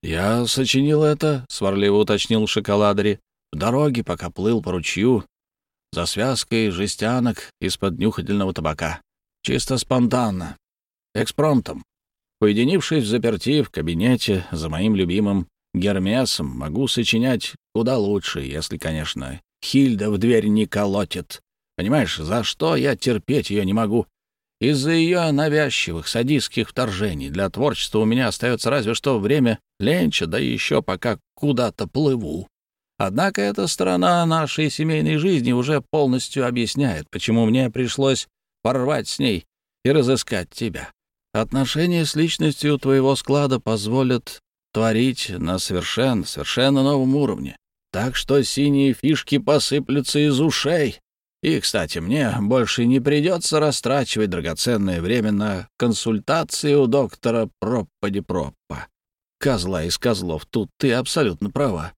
«Я сочинил это», — сварливо уточнил Шоколадри, — «в дороге, пока плыл по ручью, за связкой жестянок из-под нюхательного табака. Чисто спонтанно, экспромтом. Уединившись в заперти в кабинете за моим любимым Гермесом, могу сочинять куда лучше, если, конечно, Хильда в дверь не колотит. Понимаешь, за что я терпеть ее не могу? Из-за ее навязчивых садистских вторжений. Для творчества у меня остается разве что время ленча, да еще пока куда-то плыву. Однако эта сторона нашей семейной жизни уже полностью объясняет, почему мне пришлось порвать с ней и разыскать тебя. Отношения с личностью твоего склада позволят творить на совершенно, совершенно новом уровне. Так что синие фишки посыплются из ушей. И, кстати, мне больше не придется растрачивать драгоценное время на консультации у доктора Проппади-Проппа. Козла из козлов, тут ты абсолютно права.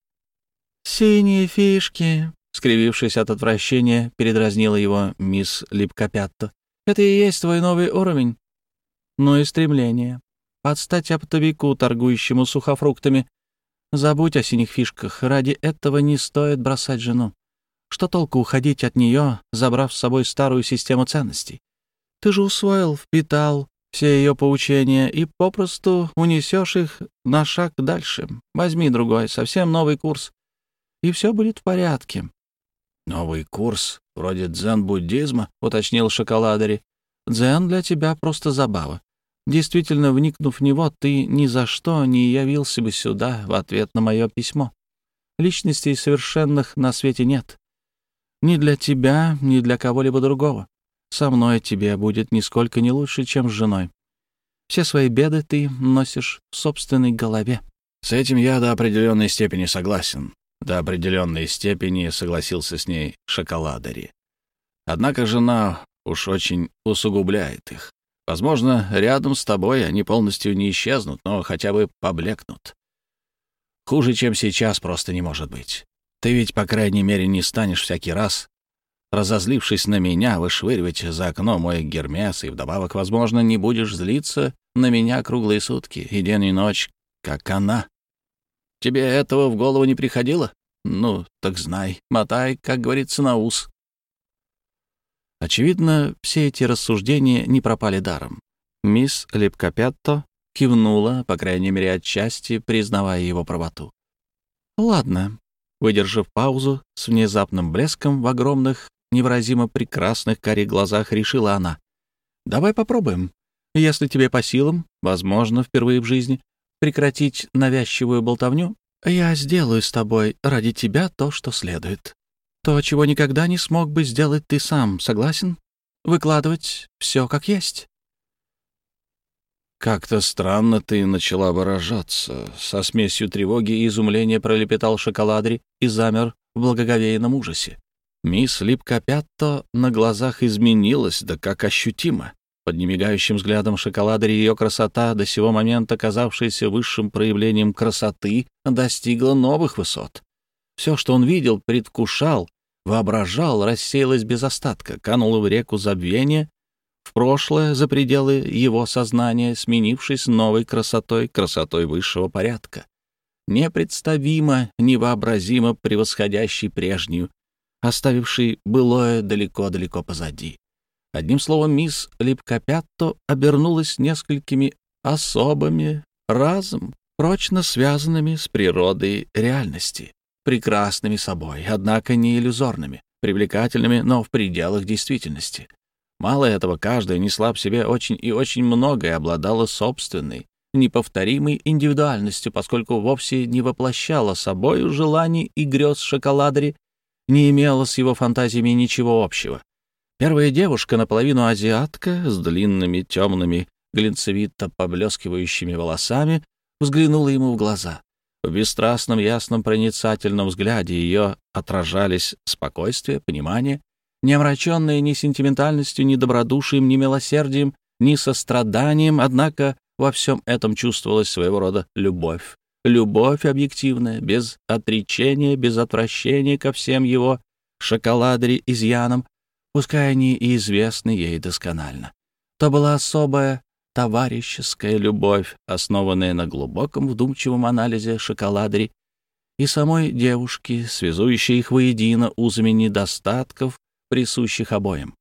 «Синие фишки», — скривившись от отвращения, передразнила его мисс Липкопятто. «Это и есть твой новый уровень. Но и стремление. Подстать оптовику, торгующему сухофруктами. Забудь о синих фишках. Ради этого не стоит бросать жену. Что толку уходить от нее, забрав с собой старую систему ценностей? Ты же усвоил, впитал все ее поучения и попросту унесешь их на шаг дальше. Возьми другой, совсем новый курс и все будет в порядке. «Новый курс, вроде дзен-буддизма», — уточнил Шоколадари. «Дзен для тебя просто забава. Действительно, вникнув в него, ты ни за что не явился бы сюда в ответ на мое письмо. Личностей совершенных на свете нет. Ни для тебя, ни для кого-либо другого. Со мной тебе будет нисколько не лучше, чем с женой. Все свои беды ты носишь в собственной голове». «С этим я до определенной степени согласен», до определенной степени согласился с ней Шоколадари. Однако жена уж очень усугубляет их. Возможно, рядом с тобой они полностью не исчезнут, но хотя бы поблекнут. Хуже, чем сейчас, просто не может быть. Ты ведь, по крайней мере, не станешь всякий раз, разозлившись на меня, вышвыривать за окно мой гермес, и вдобавок, возможно, не будешь злиться на меня круглые сутки, и день и ночь, как она. Тебе этого в голову не приходило? Ну, так знай, мотай, как говорится, на ус. Очевидно, все эти рассуждения не пропали даром. Мисс Лепкопятто кивнула, по крайней мере, отчасти, признавая его правоту. «Ладно», — выдержав паузу, с внезапным блеском в огромных, невыразимо прекрасных карих глазах, решила она. «Давай попробуем. Если тебе по силам, возможно, впервые в жизни, прекратить навязчивую болтовню, я сделаю с тобой ради тебя то, что следует. То, чего никогда не смог бы сделать ты сам, согласен? Выкладывать все как есть. «Как-то странно ты начала выражаться», — со смесью тревоги и изумления пролепетал шоколадри и замер в благоговейном ужасе. Мисс Липкопятто на глазах изменилась, да как ощутимо. Под немигающим взглядом шоколадари ее красота, до сего момента казавшаяся высшим проявлением красоты, достигла новых высот. Все, что он видел, предвкушал, воображал, рассеялось без остатка, кануло в реку забвения, в прошлое, за пределы его сознания, сменившись новой красотой, красотой высшего порядка, непредставимо, невообразимо превосходящей прежнюю, оставившей былое далеко-далеко позади. Одним словом, мисс Липкопятто обернулась несколькими особыми, разом, прочно связанными с природой реальности, прекрасными собой, однако не иллюзорными, привлекательными, но в пределах действительности. Мало этого, каждая несла в себе очень и очень много и обладала собственной, неповторимой индивидуальностью, поскольку вовсе не воплощала собою желаний и грез шоколадри, не имела с его фантазиями ничего общего. Первая девушка, наполовину азиатка, с длинными темными глинцевито поблескивающими волосами, взглянула ему в глаза. В бесстрастном, ясном, проницательном взгляде ее отражались спокойствие, понимание, не омраченное ни сентиментальностью, ни добродушием, ни милосердием, ни состраданием, однако во всем этом чувствовалась своего рода любовь. Любовь объективная, без отречения, без отвращения ко всем его шоколадре изъянам, пускай они и известны ей досконально. То была особая товарищеская любовь, основанная на глубоком вдумчивом анализе шоколадри и самой девушки, связующей их воедино узами недостатков, присущих обоим.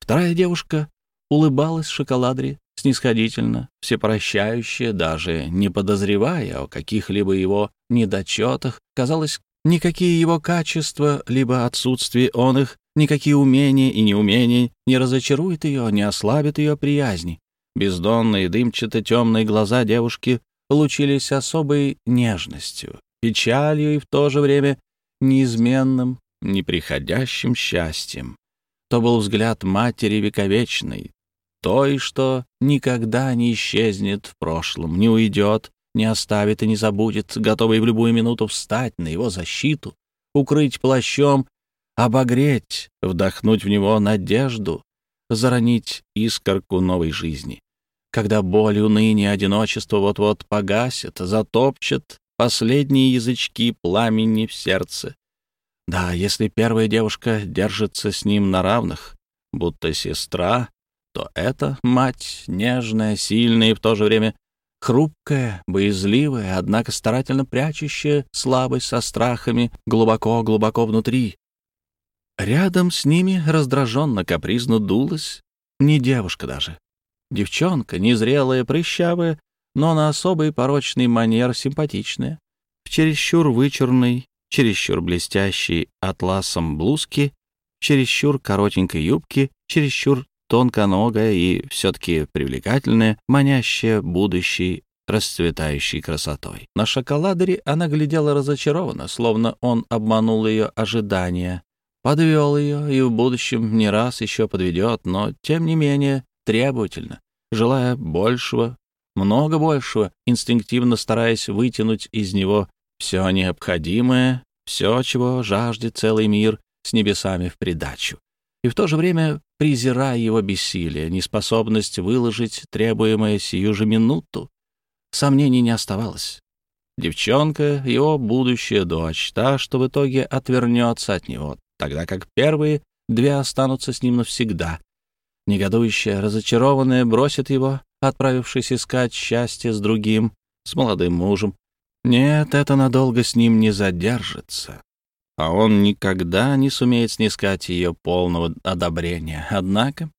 Вторая девушка улыбалась шоколадри снисходительно, всепрощающая, даже не подозревая о каких-либо его недочетах, казалось, никакие его качества, либо отсутствие он их, Никакие умения и неумения не разочаруют ее, не ослабят ее приязни. Бездонные, дымчато-темные глаза девушки получились особой нежностью, печалью и в то же время неизменным, неприходящим счастьем. То был взгляд матери вековечной, той, что никогда не исчезнет в прошлом, не уйдет, не оставит и не забудет, готовый в любую минуту встать на его защиту, укрыть плащом, обогреть, вдохнуть в него надежду, заронить искорку новой жизни. Когда боль, уныние, одиночество вот-вот погасят, затопчет последние язычки пламени в сердце. Да, если первая девушка держится с ним на равных, будто сестра, то эта мать нежная, сильная и в то же время хрупкая, боязливая, однако старательно прячущая слабость со страхами глубоко-глубоко внутри. Рядом с ними раздраженно капризно дулась не девушка даже. Девчонка, незрелая, прыщавая, но на особый порочный манер симпатичная, в чересчур вычурной, чересчур блестящей атласом блузки, чересчур коротенькой юбки, чересчур тонконогая и все-таки привлекательная, манящая будущей расцветающей красотой. На шоколадере она глядела разочарованно, словно он обманул ее ожидания, подвел ее и в будущем не раз еще подведет, но, тем не менее, требовательно, желая большего, много большего, инстинктивно стараясь вытянуть из него все необходимое, все, чего жаждет целый мир с небесами в придачу. И в то же время презирая его бессилие, неспособность выложить требуемое сию же минуту, сомнений не оставалось. Девчонка — его будущая дочь, та, что в итоге отвернется от него, тогда как первые две останутся с ним навсегда. Негодующая, разочарованная бросит его, отправившись искать счастье с другим, с молодым мужем. Нет, это надолго с ним не задержится. А он никогда не сумеет снискать ее полного одобрения. Однако...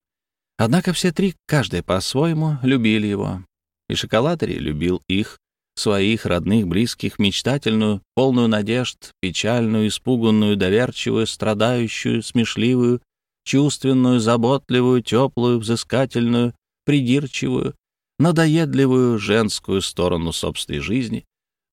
Однако все три, каждый по-своему, любили его. И Шоколадери любил их, своих родных, близких, мечтательную, полную надежд, печальную, испуганную, доверчивую, страдающую, смешливую, чувственную, заботливую, теплую, взыскательную, придирчивую, надоедливую женскую сторону собственной жизни,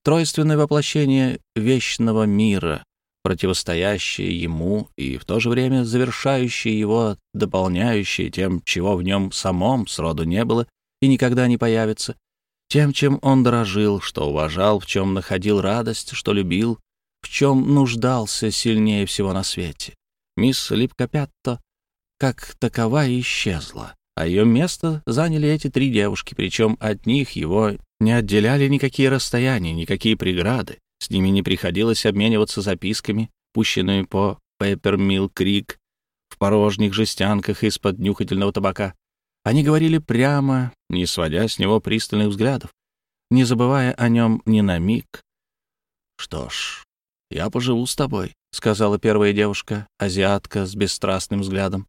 тройственное воплощение вечного мира, противостоящее ему и в то же время завершающее его, дополняющее тем, чего в нем самом сроду не было и никогда не появится, тем, чем он дорожил, что уважал, в чем находил радость, что любил, в чем нуждался сильнее всего на свете. Мисс Липкопятто как такова исчезла, а ее место заняли эти три девушки, причем от них его не отделяли никакие расстояния, никакие преграды. С ними не приходилось обмениваться записками, пущенными по Пеппермилл Крик в порожних жестянках из-под нюхательного табака. Они говорили прямо, не сводя с него пристальных взглядов, не забывая о нем ни на миг. «Что ж, я поживу с тобой», — сказала первая девушка, азиатка с бесстрастным взглядом.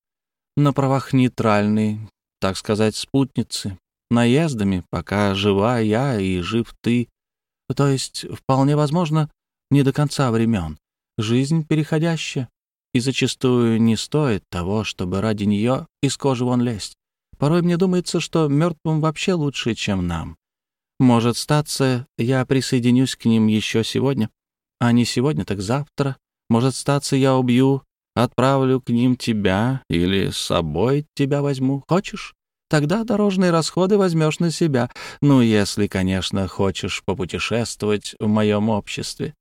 «На правах нейтральной, так сказать, спутницы, наездами, пока жива я и жив ты. То есть, вполне возможно, не до конца времен. Жизнь переходящая, и зачастую не стоит того, чтобы ради нее из кожи вон лезть. Порой мне думается, что мертвым вообще лучше, чем нам. Может статься, я присоединюсь к ним еще сегодня, а не сегодня, так завтра. Может статься, я убью, отправлю к ним тебя или с собой тебя возьму. Хочешь? Тогда дорожные расходы возьмешь на себя. Ну, если, конечно, хочешь попутешествовать в моем обществе.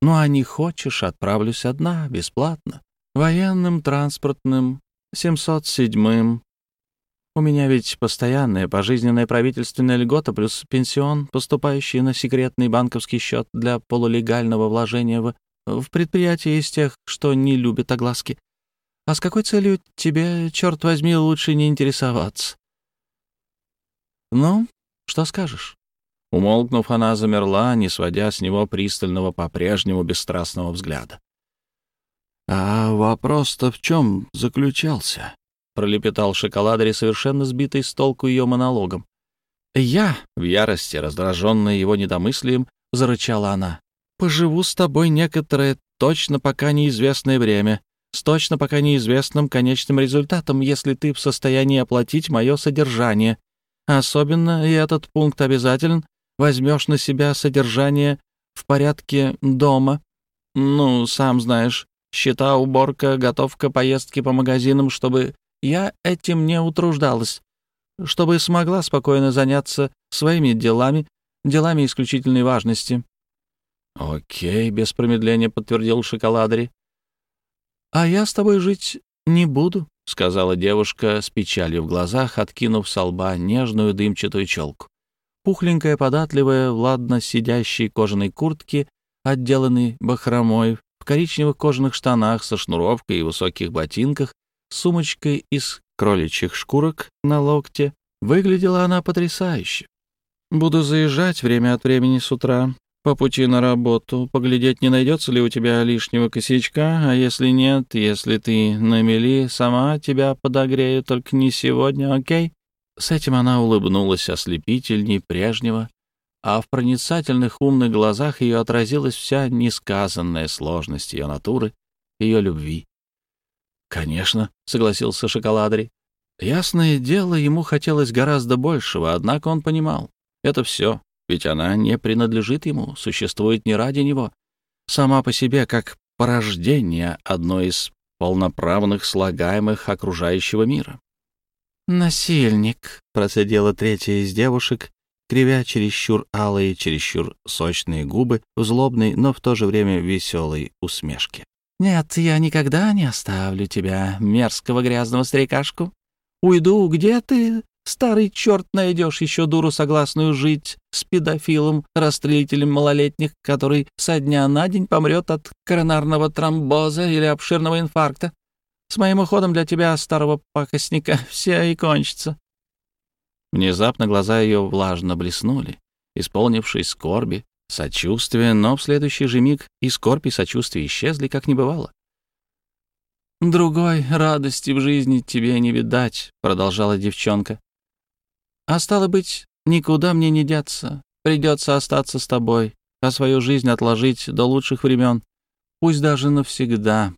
Ну, а не хочешь, отправлюсь одна, бесплатно. Военным, транспортным, 707-м, у меня ведь постоянная пожизненная правительственная льгота плюс пенсион, поступающий на секретный банковский счет для полулегального вложения в, в предприятие из тех, что не любят огласки. А с какой целью тебе, черт возьми, лучше не интересоваться? Ну, что скажешь? Умолкнув, она замерла, не сводя с него пристального, по-прежнему бесстрастного взгляда. «А вопрос-то в чем заключался?» Пролепетал шоколадари, совершенно сбитый с толку ее монологом. «Я, в ярости, раздраженная его недомыслием, зарычала она, «поживу с тобой некоторое точно пока неизвестное время, с точно пока неизвестным конечным результатом, если ты в состоянии оплатить мое содержание. Особенно, и этот пункт обязателен, возьмешь на себя содержание в порядке дома, Ну, сам знаешь, счета, уборка, готовка, поездки по магазинам, чтобы я этим не утруждалась, чтобы смогла спокойно заняться своими делами, делами исключительной важности. «Окей», — без промедления подтвердил Шоколадри. «А я с тобой жить не буду», — сказала девушка с печалью в глазах, откинув со лба нежную дымчатую челку. Пухленькая, податливая, ладно сидящей кожаной куртке, отделанной бахромой, в коричневых кожаных штанах со шнуровкой и высоких ботинках, сумочкой из кроличьих шкурок на локте. Выглядела она потрясающе. «Буду заезжать время от времени с утра, по пути на работу, поглядеть, не найдется ли у тебя лишнего косячка, а если нет, если ты на мели, сама тебя подогрею, только не сегодня, окей?» С этим она улыбнулась ослепительней прежнего, а в проницательных умных глазах ее отразилась вся несказанная сложность ее натуры, ее любви. «Конечно», — согласился Шоколадри. Ясное дело, ему хотелось гораздо большего, однако он понимал, это все, ведь она не принадлежит ему, существует не ради него, сама по себе как порождение одной из полноправных слагаемых окружающего мира. «Насильник», — процедила третья из девушек, кривя чересчур алые, чересчур сочные губы в злобной, но в то же время веселой усмешке. «Нет, я никогда не оставлю тебя, мерзкого грязного старикашку. Уйду, где ты, старый черт, найдешь еще дуру согласную жить с педофилом, растрелителем малолетних, который со дня на день помрет от коронарного тромбоза или обширного инфаркта. С моим уходом для тебя, старого пакостника, все и кончится». Внезапно глаза ее влажно блеснули, исполнившись скорби, сочувствия, но в следующий же миг и скорбь, и сочувствие исчезли, как не бывало. «Другой радости в жизни тебе не видать», — продолжала девчонка. «А стало быть, никуда мне не деться. Придется остаться с тобой, а свою жизнь отложить до лучших времен, пусть даже навсегда,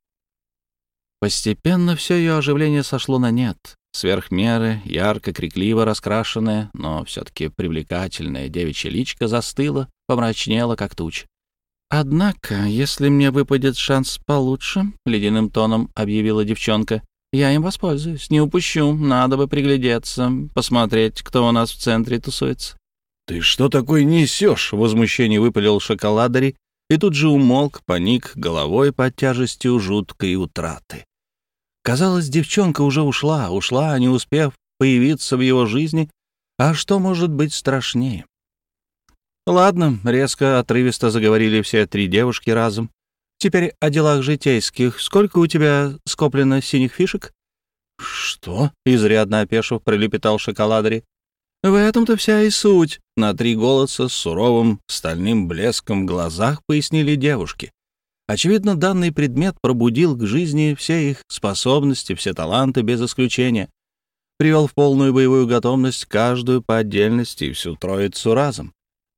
Постепенно все ее оживление сошло на нет. Сверх меры, ярко, крикливо раскрашенная, но все-таки привлекательная девичья личка застыла, помрачнела, как туч. «Однако, если мне выпадет шанс получше», — ледяным тоном объявила девчонка, — «я им воспользуюсь, не упущу, надо бы приглядеться, посмотреть, кто у нас в центре тусуется». «Ты что такое несешь?» — в выпалил шоколадари и тут же умолк, поник головой под тяжестью жуткой утраты. Казалось, девчонка уже ушла, ушла, не успев появиться в его жизни. А что может быть страшнее? Ладно, резко, отрывисто заговорили все три девушки разом. Теперь о делах житейских. Сколько у тебя скоплено синих фишек? Что? Изрядно опешив, пролепетал шоколадри. В этом-то вся и суть. На три голоса с суровым стальным блеском в глазах пояснили девушки. Очевидно, данный предмет пробудил к жизни все их способности, все таланты без исключения, привел в полную боевую готовность каждую по отдельности и всю троицу разом.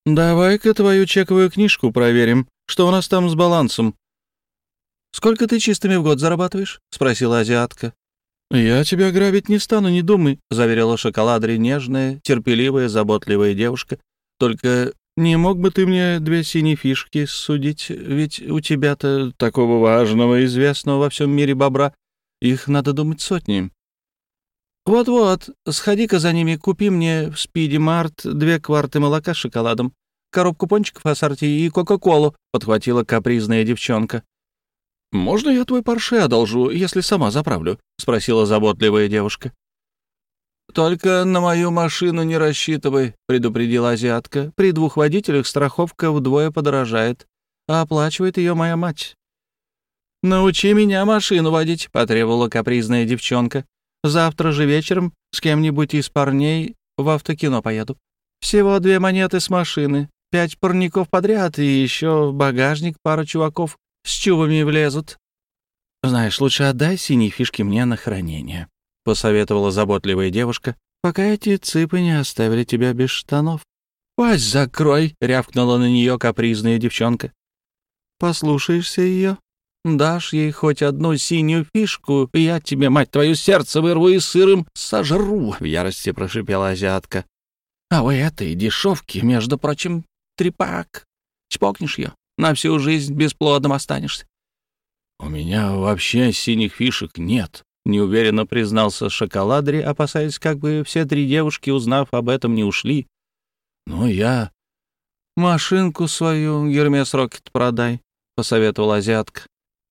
«Давай-ка твою чековую книжку проверим. Что у нас там с балансом?» «Сколько ты чистыми в год зарабатываешь?» — спросила азиатка. «Я тебя грабить не стану, не думай», — заверила шоколадри нежная, терпеливая, заботливая девушка. «Только не мог бы ты мне две синие фишки судить? Ведь у тебя-то такого важного, известного во всем мире бобра. Их, надо думать, сотни. Вот-вот, сходи-ка за ними, купи мне в Спиди Март две кварты молока с шоколадом, коробку пончиков ассорти и Кока-Колу, — подхватила капризная девчонка. «Можно я твой парше одолжу, если сама заправлю?» — спросила заботливая девушка. «Только на мою машину не рассчитывай», — предупредила азиатка. «При двух водителях страховка вдвое подорожает, а оплачивает ее моя мать». «Научи меня машину водить», — потребовала капризная девчонка. «Завтра же вечером с кем-нибудь из парней в автокино поеду. Всего две монеты с машины, пять парников подряд и еще в багажник пара чуваков с чувами влезут». «Знаешь, лучше отдай синие фишки мне на хранение», — посоветовала заботливая девушка, «пока эти цыпы не оставили тебя без штанов». «Пасть закрой!» — рявкнула на нее капризная девчонка. «Послушаешься ее? Дашь ей хоть одну синюю фишку, и я тебе, мать твою, сердце вырву и сырым сожру!» — в ярости прошипела азиатка. «А у этой дешевки, между прочим, трепак. Чпокнешь ее, На всю жизнь бесплодным останешься. «У меня вообще синих фишек нет», — неуверенно признался Шоколадри, опасаясь, как бы все три девушки, узнав об этом, не ушли. «Но я...» «Машинку свою, Гермес Рокет, продай», — посоветовала азиатка.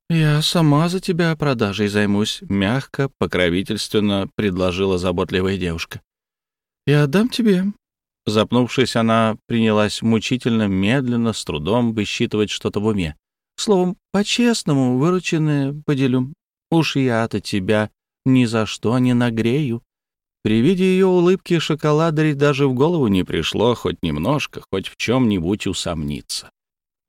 «Я сама за тебя продажей займусь», — мягко, покровительственно предложила заботливая девушка. «Я отдам тебе». Запнувшись, она принялась мучительно, медленно, с трудом высчитывать что-то в уме. Словом, по-честному, вырученное поделю. Уж я-то тебя ни за что не нагрею. При виде ее улыбки шоколадари даже в голову не пришло хоть немножко, хоть в чем-нибудь усомниться.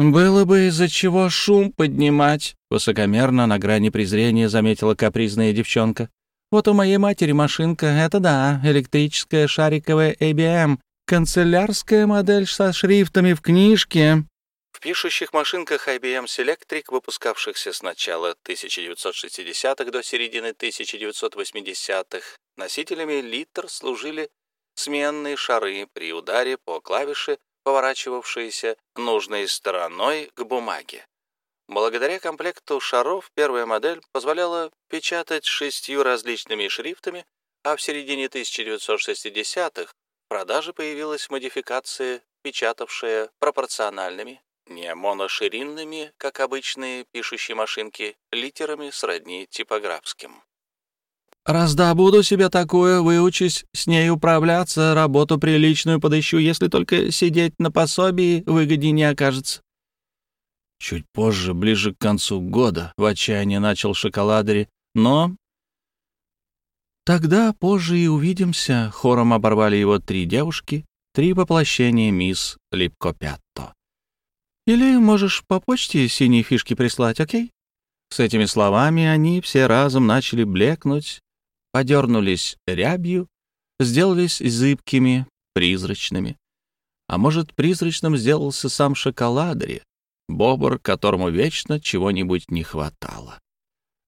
«Было бы из-за чего шум поднимать», — высокомерно на грани презрения заметила капризная девчонка. «Вот у моей матери машинка, это да, электрическая шариковая ABM, канцелярская модель со шрифтами в книжке, в пишущих машинках IBM Selectric, выпускавшихся с начала 1960-х до середины 1980-х, носителями литр служили сменные шары при ударе по клавише, поворачивавшиеся нужной стороной к бумаге. Благодаря комплекту шаров первая модель позволяла печатать шестью различными шрифтами, а в середине 1960-х в продаже появилась модификация, печатавшая пропорциональными не моноширинными, как обычные пишущие машинки, литерами сродни типографским. «Раздобуду себе такую, выучусь с ней управляться, работу приличную подыщу, если только сидеть на пособии выгоднее не окажется». Чуть позже, ближе к концу года, в отчаянии начал шоколадери, но... «Тогда позже и увидимся», — хором оборвали его три девушки, три воплощения мисс Липкопятто. Или можешь по почте синие фишки прислать, окей?» С этими словами они все разом начали блекнуть, подернулись рябью, сделались зыбкими, призрачными. А может, призрачным сделался сам шоколадри, бобр, которому вечно чего-нибудь не хватало.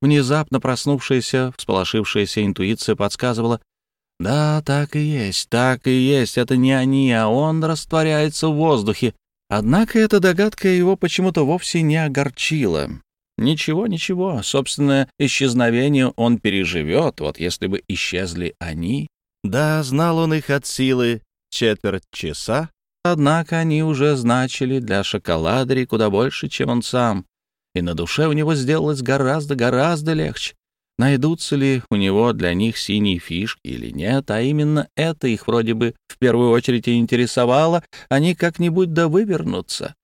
Внезапно проснувшаяся, всполошившаяся интуиция подсказывала, «Да, так и есть, так и есть, это не они, а он растворяется в воздухе, Однако эта догадка его почему-то вовсе не огорчила. Ничего, ничего, собственное исчезновение он переживет, вот если бы исчезли они. Да, знал он их от силы четверть часа, однако они уже значили для шоколадри куда больше, чем он сам, и на душе у него сделалось гораздо-гораздо легче. Найдутся ли у него для них синие фишки или нет, а именно это их вроде бы в первую очередь и интересовало, они как-нибудь да вывернутся.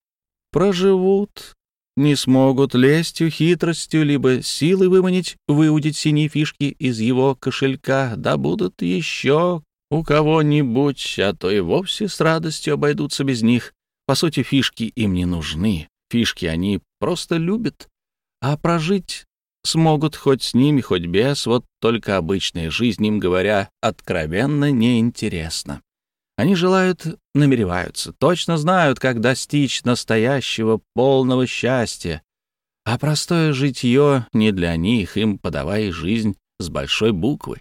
Проживут, не смогут лестью, хитростью, либо силой выманить, выудить синие фишки из его кошелька, да будут еще у кого-нибудь, а то и вовсе с радостью обойдутся без них. По сути, фишки им не нужны, фишки они просто любят. А прожить смогут хоть с ними, хоть без, вот только обычная жизнь им, говоря, откровенно неинтересна. Они желают, намереваются, точно знают, как достичь настоящего полного счастья. А простое житье не для них, им подавай жизнь с большой буквы.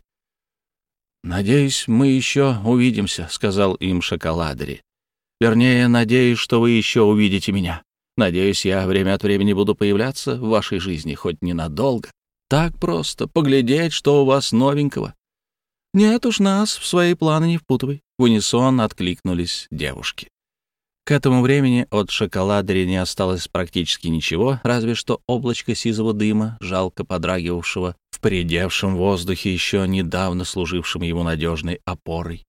«Надеюсь, мы еще увидимся», — сказал им Шоколадери. «Вернее, надеюсь, что вы еще увидите меня». Надеюсь, я время от времени буду появляться в вашей жизни, хоть ненадолго. Так просто, поглядеть, что у вас новенького. Нет уж нас в свои планы не впутывай. В унисон откликнулись девушки. К этому времени от шоколадери не осталось практически ничего, разве что облачко сизого дыма, жалко подрагивавшего в поредевшем воздухе, еще недавно служившим ему надежной опорой.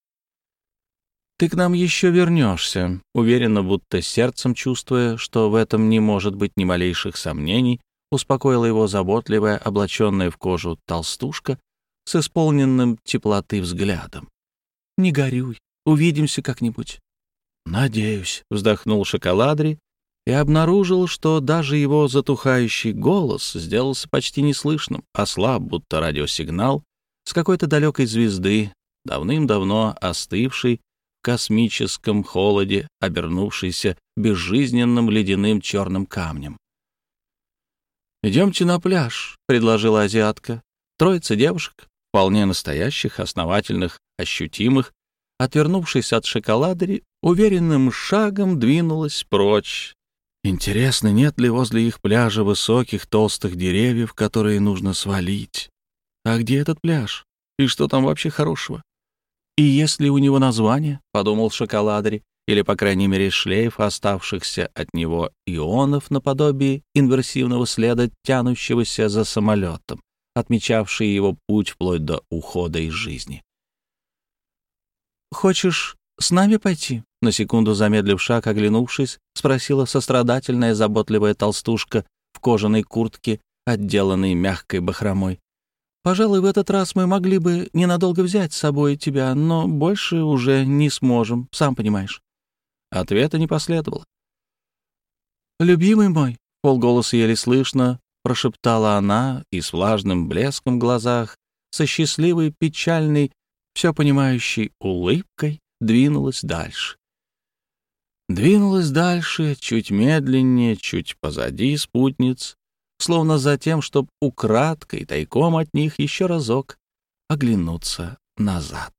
«Ты к нам еще вернешься», уверенно, будто сердцем чувствуя, что в этом не может быть ни малейших сомнений, успокоила его заботливая, облаченная в кожу толстушка с исполненным теплоты взглядом. «Не горюй, увидимся как-нибудь». «Надеюсь», — вздохнул Шоколадри и обнаружил, что даже его затухающий голос сделался почти неслышным, ослаб, будто радиосигнал с какой-то далекой звезды, давным-давно остывшей космическом холоде, обернувшийся безжизненным ледяным черным камнем. «Идемте на пляж», — предложила азиатка. Троица девушек, вполне настоящих, основательных, ощутимых, отвернувшись от шоколадери, уверенным шагом двинулась прочь. Интересно, нет ли возле их пляжа высоких толстых деревьев, которые нужно свалить? А где этот пляж? И что там вообще хорошего? И есть ли у него название, — подумал Шоколадри, или, по крайней мере, шлейф оставшихся от него ионов наподобие инверсивного следа, тянущегося за самолетом, отмечавший его путь вплоть до ухода из жизни. «Хочешь с нами пойти?» На секунду замедлив шаг, оглянувшись, спросила сострадательная, заботливая толстушка в кожаной куртке, отделанной мягкой бахромой. «Пожалуй, в этот раз мы могли бы ненадолго взять с собой тебя, но больше уже не сможем, сам понимаешь». Ответа не последовало. «Любимый мой», — полголоса еле слышно, прошептала она и с влажным блеском в глазах, со счастливой, печальной, все понимающей улыбкой двинулась дальше. Двинулась дальше, чуть медленнее, чуть позади спутниц, словно за тем, чтобы украдкой, тайком от них еще разок оглянуться назад.